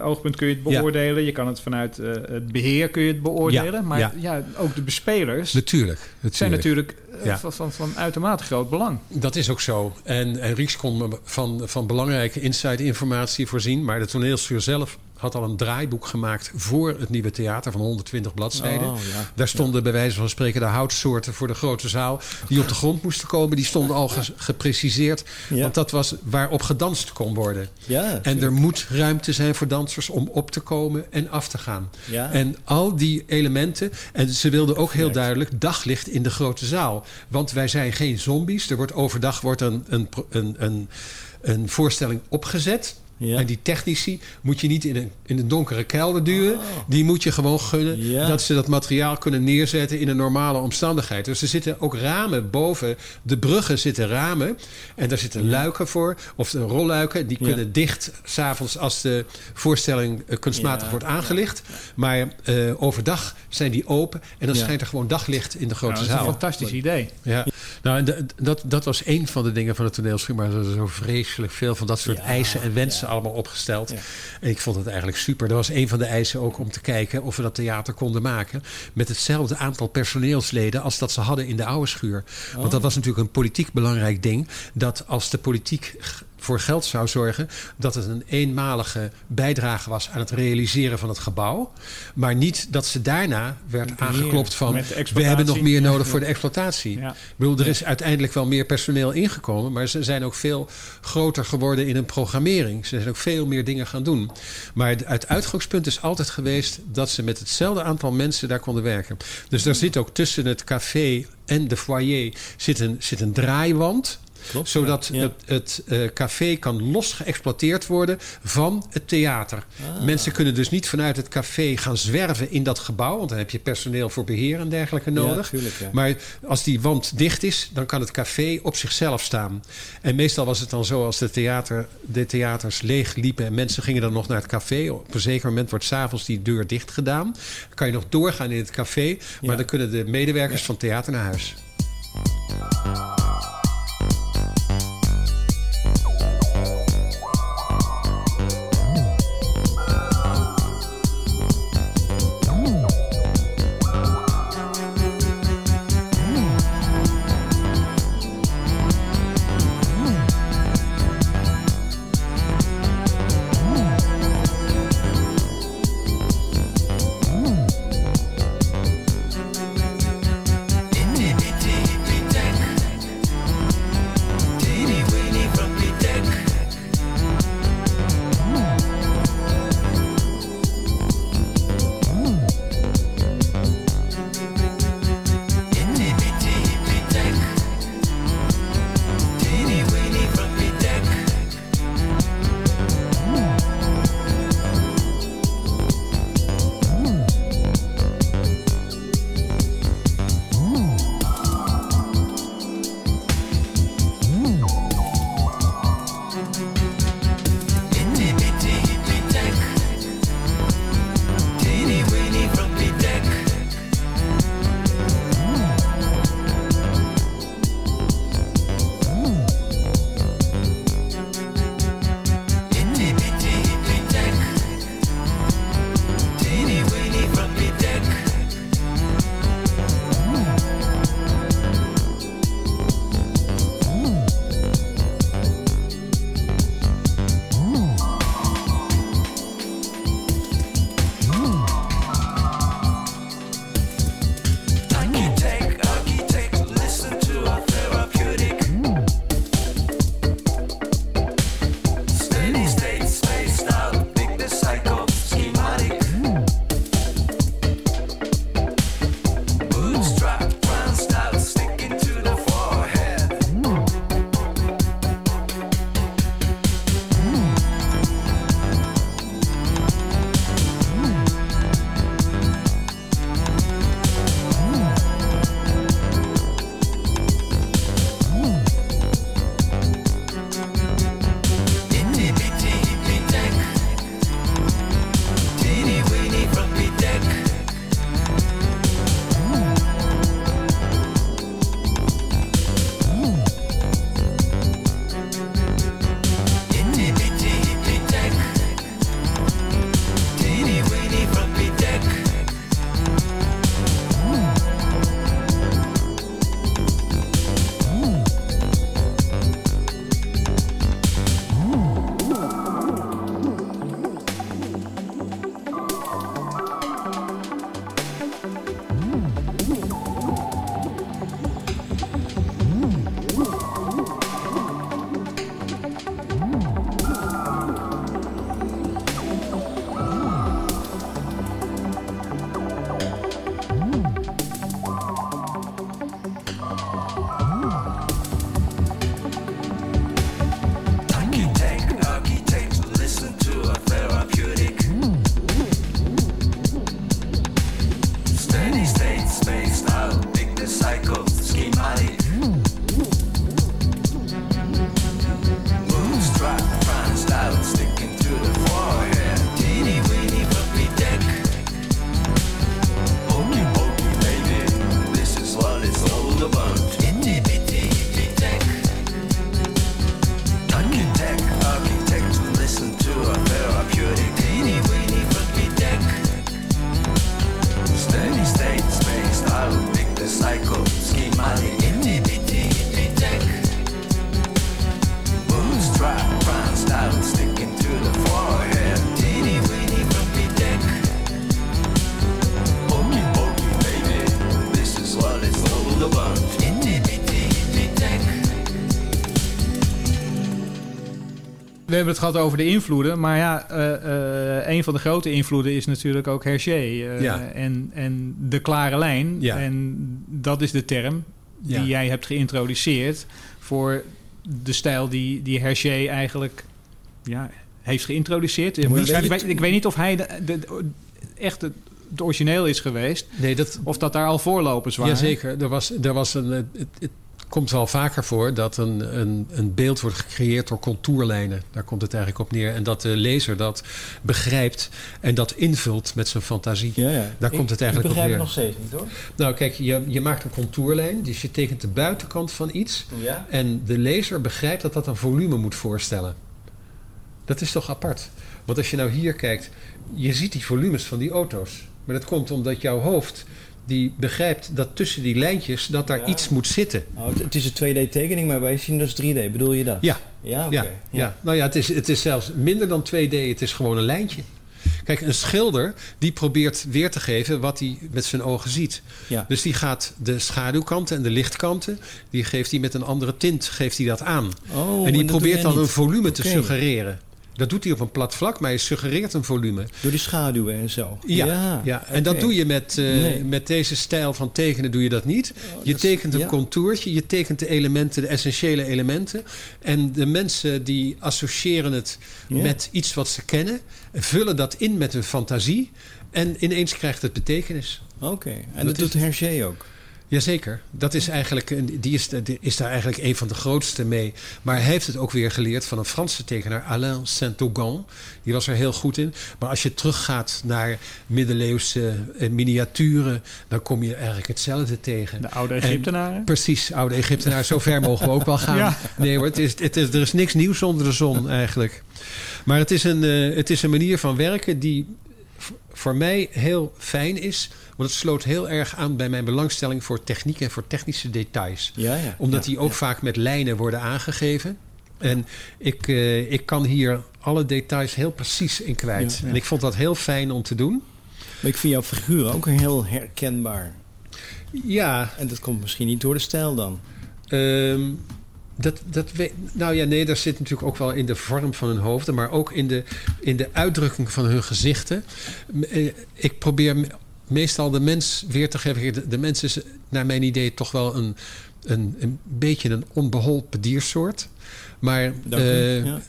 oogpunt kun je het Ja. beoordelen. Je kan het vanuit het beheer kun je het beoordelen. Maar ja. ook de bespelers natuurlijk, natuurlijk. zijn natuurlijk Ja. van, van, van uitermate groot belang. Dat is ook zo. En, en Rieks kon me van, van belangrijke inside-informatie voorzien. Maar de toneelschuur zelf had al een draaiboek gemaakt voor het nieuwe theater van 120 bladzijden. Oh, ja. Daar stonden bij wijze van spreken de houtsoorten voor de grote zaal die op de grond moesten komen. Die stonden al ge- gepreciseerd. Ja. Want dat was waarop gedanst kon worden. Ja, en er moet ruimte zijn voor dansers om op te komen en af te gaan. Ja. En al die elementen. En ze wilden ook heel duidelijk daglicht in de grote zaal. Want wij zijn geen zombies. Er wordt overdag wordt een, een, een, een voorstelling opgezet. Ja. En die technici moet je niet in een, in een donkere kelder duwen. Die moet je gewoon gunnen Oh. Ja. dat ze dat materiaal kunnen neerzetten in een normale omstandigheid. Dus er zitten ook ramen boven de bruggen zitten ramen. En daar zitten luiken voor. Of een rolluiken. Die Ja. kunnen dicht s'avonds als de voorstelling eh, kunstmatig Ja, wordt aangelicht. Maar eh, overdag zijn die open. En dan Ja. schijnt er gewoon daglicht in de grote Nou, dat is een zaal. fantastisch idee. Ja, nou, en dat, dat was een van de dingen van het toneelschuur. Maar er zijn zo vreselijk veel van dat soort Ja, eisen en wensen allemaal opgesteld. Ja. En ik vond het eigenlijk super. Er was een van de eisen ook om te kijken of we dat theater konden maken. Met hetzelfde aantal personeelsleden als dat ze hadden in de oude schuur. Want Oh. dat was natuurlijk een politiek belangrijk ding. Dat als de politiek voor geld zou zorgen, dat het een eenmalige bijdrage was aan het realiseren van het gebouw. Maar niet dat ze daarna werd aangeklopt van we hebben nog meer nodig voor de exploitatie. Ja. Ik bedoel, er is uiteindelijk wel meer personeel ingekomen, maar ze zijn ook veel groter geworden in hun programmering. Ze zijn ook veel meer dingen gaan doen. Maar het- het uitgangspunt is altijd geweest dat ze met hetzelfde aantal mensen daar konden werken. Dus daar zit ook tussen het café en de foyer zit een, zit een draaiwand. Zodat ja. het, het eh, café kan los geëxploiteerd worden van het theater. Ah. Mensen kunnen dus niet vanuit het café gaan zwerven in dat gebouw. Want dan heb je personeel voor beheer en dergelijke Ja, nodig. tuurlijk, ja. Maar als die wand dicht is, dan kan het café op zichzelf staan. En meestal was het dan zo als de, theater, de theaters leeg liepen... en mensen gingen dan nog naar het café. Op een zeker moment wordt s'avonds die deur dicht gedaan. Dan kan je nog doorgaan in het café... maar dan kunnen de medewerkers van het theater naar huis. Hebben het gehad over de invloeden, maar ja, eh, eh, een van de grote invloeden is natuurlijk ook Hergé eh, Ja. en, en de klare lijn. Ja. En dat is de term die jij hebt geïntroduceerd voor de stijl die, die Hergé eigenlijk ja, heeft geïntroduceerd. Een Waarschijnlijk- beetje- ik weet niet of hij de, de, de- echt het, het origineel is geweest. Nee, dat, of dat daar al voorlopers waren. Jazeker. Er was, er was een, het, het komt wel vaker voor dat een, een, een beeld wordt gecreëerd door contourlijnen. Daar komt het eigenlijk op neer. En dat de lezer dat begrijpt en dat invult met zijn fantasie. Ja, ja. Daar Ik- komt het eigenlijk ik op begrijp neer. het nog steeds niet hoor. Nou, kijk, je, je maakt een contourlijn, dus je tekent de buitenkant van iets. Ja. En de lezer begrijpt dat dat een volume moet voorstellen. Dat is toch apart? Want als je nou hier kijkt, je ziet die volumes van die auto's. Maar dat komt omdat jouw hoofd die begrijpt dat tussen die lijntjes dat daar iets moet zitten. Oh, het, is een 2D-tekening, maar wij zien dus 3D. Bedoel je dat? Ja. Ja. Ja, ja. nou ja, het is, het is zelfs minder dan 2D, het is gewoon een lijntje. Kijk, een schilder die probeert weer te geven wat hij met zijn ogen ziet. Ja. Dus die gaat de schaduwkanten en de lichtkanten, die geeft hij met een andere tint geeft hij dat aan. Oh, en die probeert dan een volume te suggereren. Dat doet hij op een plat vlak, maar hij suggereert een volume. Door die schaduwen en zo. Ja, ja. en dat doe je met, eh, Nee. Oh, met deze stijl van tekenen doe je dat niet. Je tekent een ja. contourtje, je tekent de elementen, de essentiële elementen. En de mensen die associëren het Ja. met iets wat ze kennen, vullen dat in met hun fantasie. En ineens krijgt het betekenis. Oké, en dat, doet Hergé ook. Jazeker. Dat is eigenlijk, die is, die is daar eigenlijk een van de grootste mee. Maar hij heeft het ook weer geleerd van een Franse tekenaar, Alain Saint-Augan. Die was er heel goed in. Maar als je teruggaat naar middeleeuwse eh, miniaturen, dan kom je eigenlijk hetzelfde tegen. De oude En- Egyptenaren? precies, oude Egyptenaren. Zo ver mogen we ook wel gaan. Ja. Nee hoor, het is, het is, er is niks nieuws onder de zon eigenlijk. Maar het is een, eh, het is een manier van werken die voor mij heel fijn is. Want het sloot heel erg aan bij mijn belangstelling voor techniek en voor technische details. Ja, ja. Omdat Ja, die ook vaak met lijnen worden aangegeven. En ik, eh, ik kan hier alle details heel precies in kwijt. En ik vond dat heel fijn om te doen. Maar ik vind jouw figuur ook heel herkenbaar. Ja. En dat komt misschien niet door de stijl dan. Ehm, dat, dat we, nou ja, nee, dat zit natuurlijk ook wel in de vorm van hun hoofden, maar ook in de, in de uitdrukking van hun gezichten. Eh, Ik probeer meestal de mens weer te geven. De, de mens is naar mijn idee toch wel een, een, een beetje een onbeholpen diersoort. Maar eh, ja.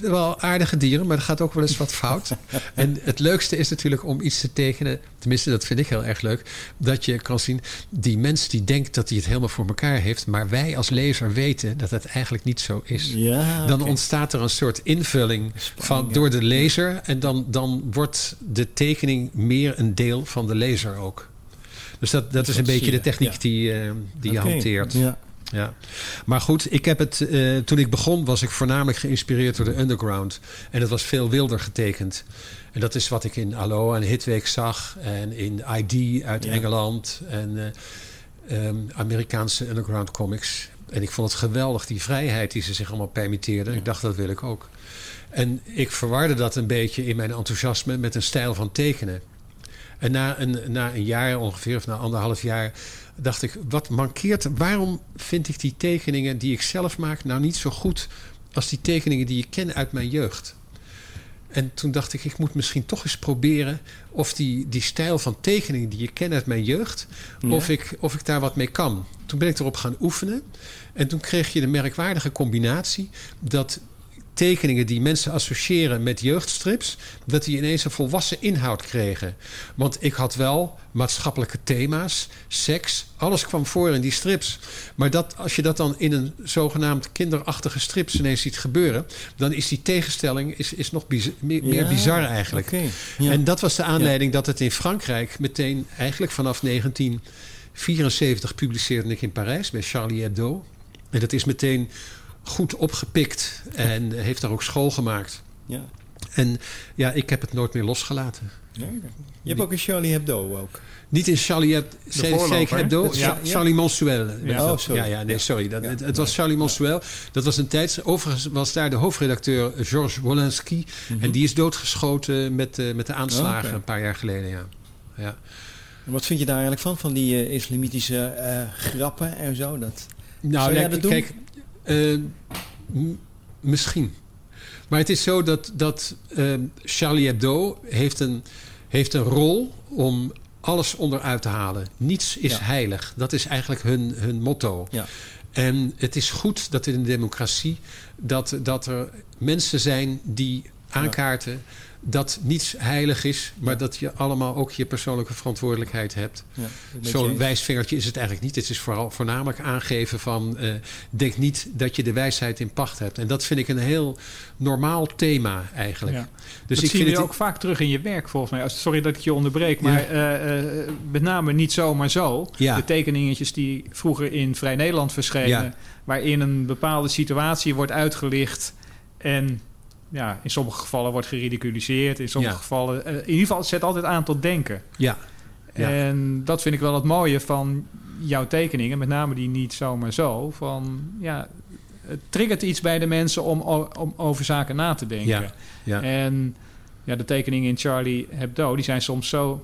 Wel aardige dieren, maar er gaat ook wel eens wat fout. en het leukste is natuurlijk om iets te tekenen, tenminste dat vind ik heel erg leuk, dat je kan zien, die mens die denkt dat hij het helemaal voor elkaar heeft, maar wij als lezer weten dat het eigenlijk niet zo is. Ja, dan ontstaat er een soort invulling van, door de lezer en dan, dan wordt de tekening meer een deel van de lezer ook. Dus dat, dat is een beetje de techniek ja. die, eh, die je hanteert. ja. Ja. Maar goed, ik heb het, eh, toen ik begon was ik voornamelijk geïnspireerd door de underground. En het was veel wilder getekend. En dat is wat ik in Aloha en Hitweek zag. En in ID uit Ja. Engeland. En eh, ehm, Amerikaanse underground comics. En ik vond het geweldig, die vrijheid die ze zich allemaal permitteerden. Ik dacht, dat wil ik ook. En ik verwarde dat een beetje in mijn enthousiasme met een stijl van tekenen. En na een, na een jaar ongeveer, of na anderhalf jaar, dacht ik: wat mankeert? Waarom vind ik die tekeningen die ik zelf maak nou niet zo goed als die tekeningen die ik ken uit mijn jeugd? En toen dacht ik: ik moet misschien toch eens proberen of die, die stijl van tekeningen die ik ken uit mijn jeugd, Ja. of, ik, of ik daar wat mee kan. Toen ben ik erop gaan oefenen. En toen kreeg je de merkwaardige combinatie dat tekeningen die mensen associëren met jeugdstrips, dat die ineens een volwassen inhoud kregen. Want ik had wel maatschappelijke thema's, seks, alles kwam voor in die strips. Maar dat, als je dat dan in een zogenaamd kinderachtige strips ineens ziet gebeuren, dan is die tegenstelling is, is nog meer, bizar eigenlijk. ja. En dat was de aanleiding dat het in Frankrijk meteen, eigenlijk vanaf 1974 publiceerde ik in Parijs bij Charlie Hebdo. En dat is meteen goed opgepikt en heeft daar ook school gemaakt. Ja. En ja, ik heb het nooit meer losgelaten. Ja, je hebt ook een Charlie Hebdo ook. Niet in Charlie Hebdo. Ja. Charlie Monsuel. Ja. Oh, sorry. Ja, ja, nee, sorry. Dat, het, het was Charlie Monsuel. Dat was een tijd. Overigens was daar de hoofdredacteur Georges Wolinski. En die is doodgeschoten met, eh, met de aanslagen Mhm. Oh, een paar jaar geleden. Ja. Ja. En wat vind je daar eigenlijk van, van die eh, islamitische eh, grappen en zo? Dat... Nou, Zou jij kijk, dat doen? kijk, m- misschien. Maar het is zo dat, dat eh, Charlie Hebdo heeft een, heeft een rol om alles onderuit te halen. Niets is Ja. heilig. Dat is eigenlijk hun, hun motto. Ja. En het is goed dat in een democratie... dat, dat er mensen zijn die aankaarten... dat niets heilig is... maar dat je allemaal ook je persoonlijke verantwoordelijkheid hebt. Ja, Zo'n wijsvingertje is het eigenlijk niet. Het is vooral voornamelijk aangeven van... eh, denk niet dat je de wijsheid in pacht hebt. En dat vind ik een heel normaal thema eigenlijk. Ja. Dus dat ik zie vind je het ook vaak terug in je werk volgens mij. Sorry dat ik je onderbreek, maar Ja. eh, eh, met name niet zomaar zo. Ja. De tekeningetjes die vroeger in Vrij Nederland verschenen... Waarin een bepaalde situatie wordt uitgelicht... en ja, in sommige gevallen wordt geridiculiseerd. In sommige Ja. gevallen... eh, in ieder geval, het zet altijd aan tot denken. Ja. Ja. En dat vind ik wel het mooie van jouw tekeningen. Met name die niet zomaar zo. Van, ja, het triggert iets bij de mensen om, om over zaken na te denken. Ja, ja. En ja, de tekeningen in Charlie Hebdo, die zijn soms zo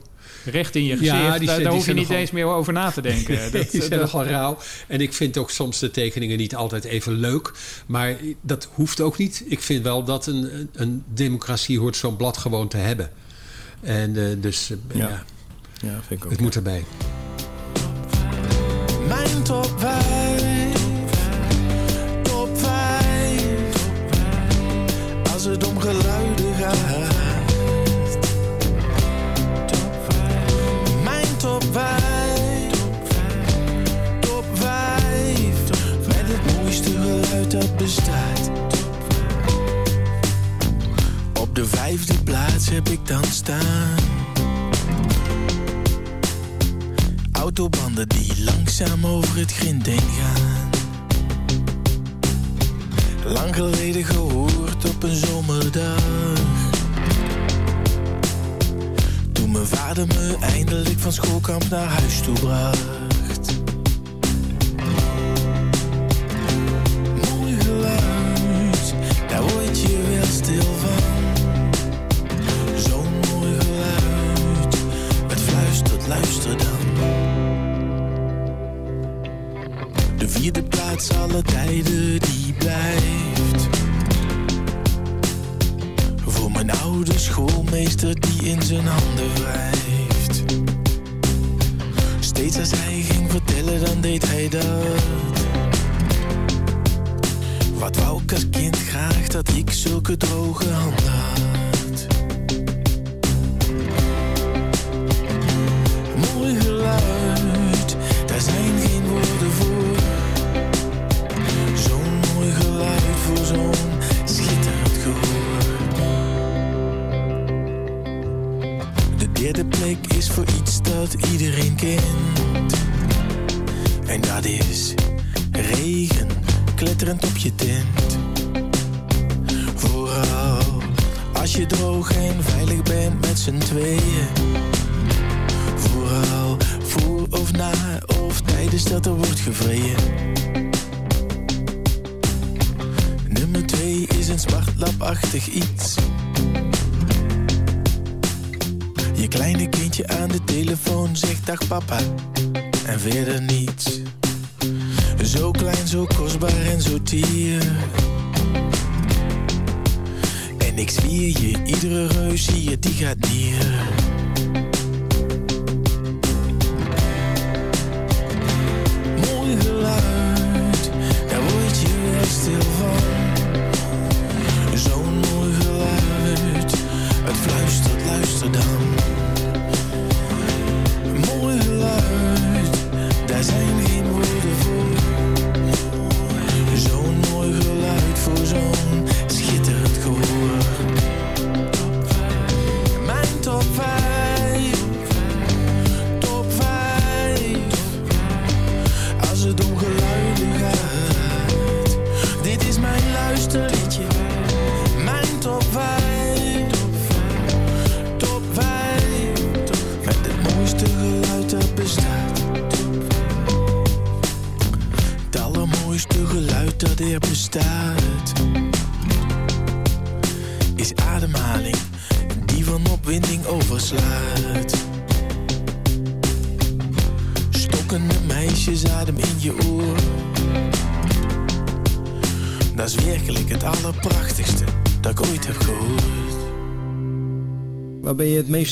recht in je Ja, gezicht. die daar zijn- daar die hoef je niet eens meer over na te denken. Dat, die zijn dat- nogal rauw. En ik vind ook soms de tekeningen niet altijd even leuk. Maar dat hoeft ook niet. Ik vind wel dat een, een democratie hoort zo'n blad gewoon te hebben. En eh, dus eh, ja. Ja. Ja, vind ik ook. het moet erbij. Mijn top het gaan. Lang geleden gehoord op een zomerdag. Toen mijn vader me eindelijk van schoolkamp naar huis toe bracht. Veilig bent met z'n tweeën. Vooral voor of na of tijdens dat er wordt gevreden. Nummer twee is een smartlapachtig iets. Je kleine kindje aan de telefoon zegt dag papa en verder niets. Zo klein, zo kostbaar en zo tier. En ik zwier je, iedere reus hier die gaat neer.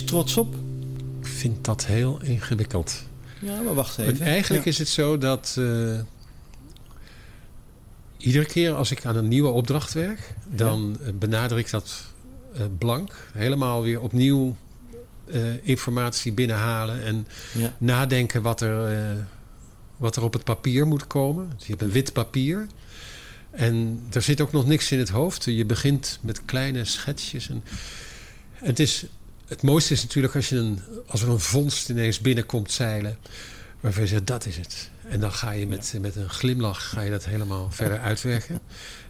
Trots op? Ik vind dat heel ingewikkeld. Ja, maar wacht even. Want eigenlijk Ja. is het zo dat eh, iedere keer als ik aan een nieuwe opdracht werk, dan eh, benader ik dat eh, blank. Helemaal weer opnieuw informatie binnenhalen en Ja. nadenken wat er, wat er op het papier moet komen. Dus je hebt een wit papier. En er zit ook nog niks in het hoofd. Je begint met kleine schetsjes. En het, is, het mooiste is natuurlijk als, je een, als er een vondst ineens binnenkomt zeilen. Waarvan je zegt, dat is het. En dan ga je met, met een glimlach ga je dat helemaal verder uitwerken.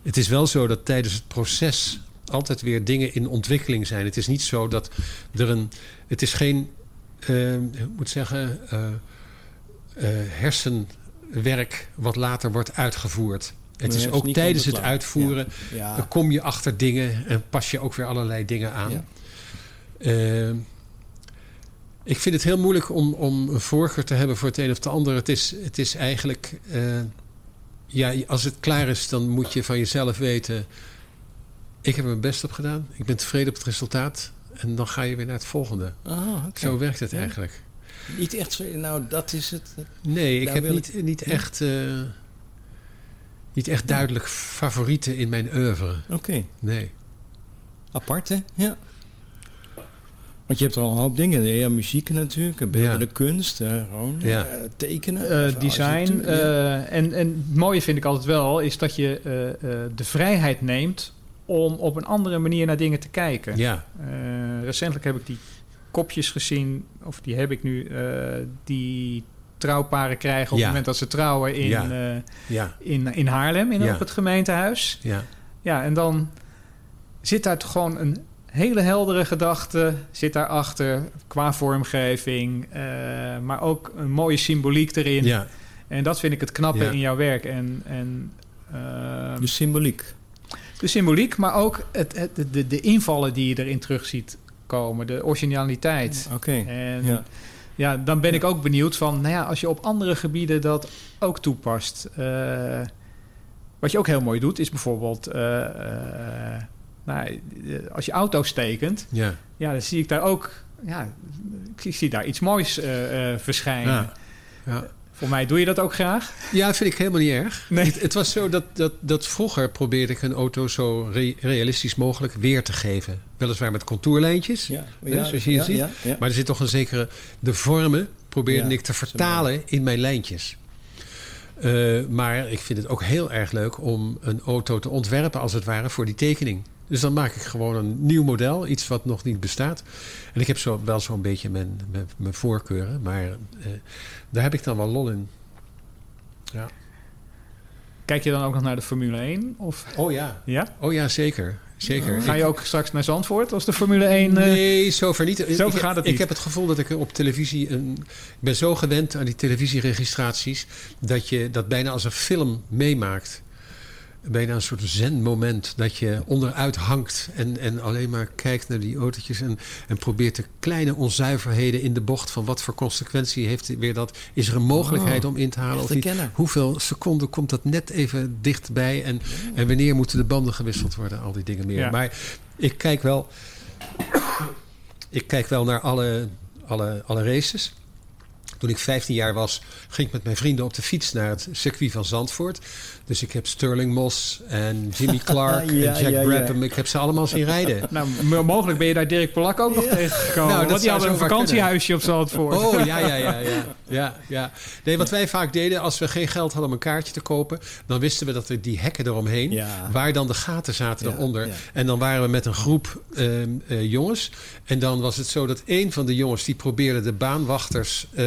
Het is wel zo dat tijdens het proces altijd weer dingen in ontwikkeling zijn. Het is niet zo dat er een... Het is geen, eh, ik moet zeggen, eh, eh, hersenwerk wat later wordt uitgevoerd. Het is ook tijdens het uitvoeren... Ja. Kom je achter dingen en pas je ook weer allerlei dingen aan. Ja. Eh, ik vind het heel moeilijk om, om een voorkeur te hebben voor het een of het ander. Het is, het is eigenlijk... eh, ja, als het klaar is, dan moet je van jezelf weten... ik heb mijn best op gedaan. Ik ben tevreden op het resultaat. En dan ga je weer naar het volgende. Ah. Zo werkt het Ja. eigenlijk. Niet echt zo, nou dat is het. Nee, ik heb niet, niet, echt, eh, niet echt duidelijk favorieten in mijn oeuvre. Oké. Nee. Apart, hè? Ja. Want je hebt er al een hoop dingen. Ja, muziek natuurlijk, beeldende kunst, eh, gewoon Ja. eh, tekenen. Eh, design. ja. eh, en, en het mooie vind ik altijd wel, is dat je eh, eh, de vrijheid neemt om op een andere manier naar dingen te kijken. Ja. Eh, recentelijk heb ik die kopjes gezien, of die heb ik nu, eh, die trouwparen krijgen op Ja. het moment dat ze trouwen in, Ja. eh, Ja. in, in Haarlem, in, Ja. op het gemeentehuis. Ja. Ja, en dan zit daar toch gewoon een hele heldere gedachte zit daarachter qua vormgeving, eh, maar ook een mooie symboliek erin. Ja. En dat vind ik het knappe Ja. in jouw werk. En, en, ehm, De symboliek. de symboliek, maar ook het, het, de- de, invallen die je erin terug ziet komen, de originaliteit. Oké, En ja. ja. dan ben ik ook benieuwd van, nou ja, als je op andere gebieden dat ook toepast. eh, wat je ook heel mooi doet, is bijvoorbeeld, eh, eh, nou, eh, als je auto's tekent, Ja. ja, dan zie ik daar ook, ja, ik zie daar iets moois eh, eh, verschijnen. Ja. Ja. Voor mij doe je dat ook graag. Ja, vind ik helemaal niet erg. Het, het was zo dat, dat, dat vroeger probeerde ik een auto zo re- realistisch mogelijk weer te geven. Weliswaar met contourlijntjes, Ja, zoals je hier ziet. Maar er zit toch een zekere... De vormen probeerde ik te vertalen in mijn lijntjes. Maar ik vind het ook heel erg leuk om een auto te ontwerpen als het ware voor die tekening. Dus dan maak ik gewoon een nieuw model, iets wat nog niet bestaat. En ik heb zo, wel zo'n beetje mijn, mijn, mijn voorkeuren, maar eh, daar heb ik dan wel lol in. Ja. Kijk je dan ook nog naar de Formule 1? Of? Oh ja. Ja? Oh ja, zeker. zeker. Ga je Ik- ook straks naar Zandvoort als de Formule 1... eh, Nee, zover niet. Zover ik, gaat het ik niet. heb het gevoel dat ik op televisie... Een, ik ben zo gewend aan die televisieregistraties... dat je dat bijna als een film meemaakt. Bijna een soort zen-moment. Dat je onderuit hangt en, en alleen maar kijkt naar die autootjes... En, en probeert de kleine onzuiverheden in de bocht... van wat voor consequentie heeft weer dat... is er een mogelijkheid Oh, om in te halen of niet? Hoeveel seconden komt dat net even dichtbij? En, en wanneer moeten de banden gewisseld worden? Al die dingen meer. Ja. Maar ik kijk wel... Ik kijk wel naar alle, alle, alle races. Toen ik 15 jaar was, ging ik met mijn vrienden op de fiets naar het circuit van Zandvoort. Dus ik heb Sterling Moss en Jimmy Clark Ja, en Jack ja, ja. Brabham. Ik heb ze allemaal zien rijden. Nou, mogelijk ben je daar Dirk Polak ook nog tegengekomen. Nou, dat want die hadden een vakantiehuisje op Zandvoort. Oh, ja, ja, ja, ja, ja, ja. Nee, wat wij vaak deden, als we geen geld hadden om een kaartje te kopen... dan wisten we dat er die hekken eromheen, Ja. waar dan de gaten zaten Ja, eronder. ja. En dan waren we met een groep ehm, eh, jongens. En dan was het zo dat een van de jongens... die probeerde de baanwachters eh,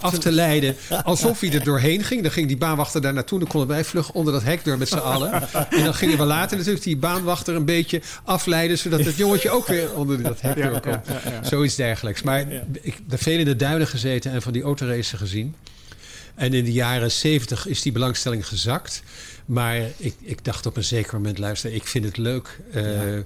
af te leiden... alsof hij er doorheen ging. Dan ging die baanwachter daar naartoe. Dan konden wij vlug onder dat hek door met z'n allen. En dan gingen we later natuurlijk die baanwachter een beetje afleiden... zodat het jongetje ook weer onder dat hek ja, ja. Zoiets dergelijks. Maar ik heb veel in de duinen gezeten en van die autoracen gezien. En in de jaren zeventig is die belangstelling gezakt. Maar ik, ik dacht op een zeker moment, luister, ik vind het leuk. eh, eh,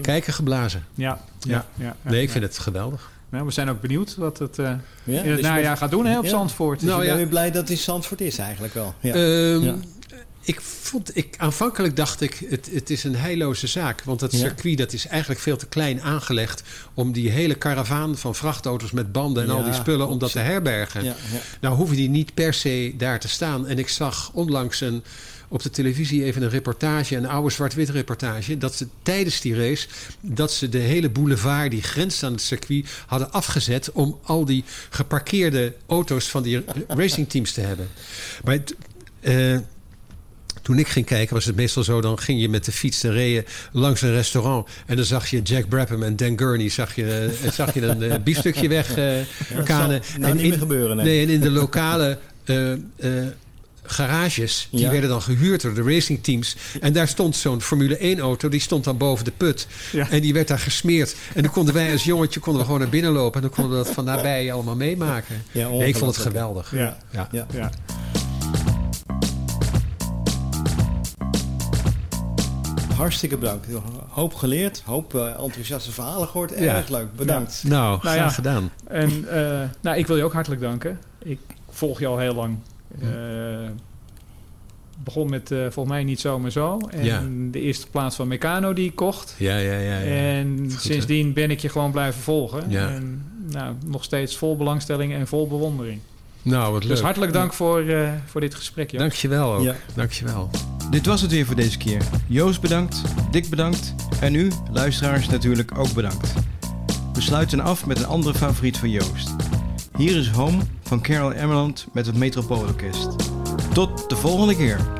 kijken geblazen. Ja, ja, ja, nee, ik vind het geweldig. Nou, we zijn ook benieuwd wat het eh, Ja, in het dus najaar gaat doen hè, op Ja. Zandvoort. Dus Nou, ik ben ja. weer blij dat het in Zandvoort is eigenlijk wel. Ja. Ehm, Ja. Ik vond, ik, aanvankelijk dacht ik, het, het is een heilloze zaak. Want dat Ja. circuit dat is eigenlijk veel te klein aangelegd... om die hele karavaan van vrachtauto's met banden en Ja, al die spullen... om dat te herbergen. Ja, ja. Nou hoeven die niet per se daar te staan. En ik zag onlangs een, op de televisie even een reportage... een oude zwart-wit reportage... dat ze tijdens die race... dat ze de hele boulevard die grenst aan het circuit... hadden afgezet om al die geparkeerde auto's... van die racingteams te hebben. Maar... het, eh, toen ik ging kijken was het meestal zo... dan ging je met de fiets en reed je langs een restaurant... en dan zag je Jack Brabham en Dan Gurney... zag je, eh, zag je een eh, biefstukje weg dat kanen. nou niet in, meer gebeuren, nee. nee. en in de lokale... garages, die Ja. werden dan gehuurd door de racingteams. En daar stond zo'n Formule 1 auto, die stond dan boven de put. Ja. En die werd daar gesmeerd. En dan konden wij als jongetje konden we gewoon naar binnen lopen. En dan konden we dat van nabij allemaal meemaken. Ja, Nee, ik vond het geweldig. Ja. Ja. Hartstikke bedankt. Hoop geleerd, hoop eh, enthousiaste verhalen gehoord. Ja. Erg leuk, bedankt. Nou, Nou graag ja. gedaan. En eh, nou, ik wil je ook hartelijk danken. Ik volg je al heel lang. Eh, begon met eh, volgens mij niet zo maar zo. En Ja. de eerste plaats van Meccano die ik kocht. Ja, ja, ja. ja. En Goed, hè? sindsdien ben ik je gewoon blijven volgen. Ja. En nou, nog steeds vol belangstelling en vol bewondering. Nou, wat leuk. Dus hartelijk dank voor, eh, voor dit gesprek. Joost. Dankjewel ook. Ja. Dankjewel. Dit was het weer voor deze keer. Joost bedankt, Dick bedankt en u, luisteraars, natuurlijk ook bedankt. We sluiten af met een andere favoriet van Joost. Hier is Home van Carol Emerald met het Metropoolorkest. Tot de volgende keer.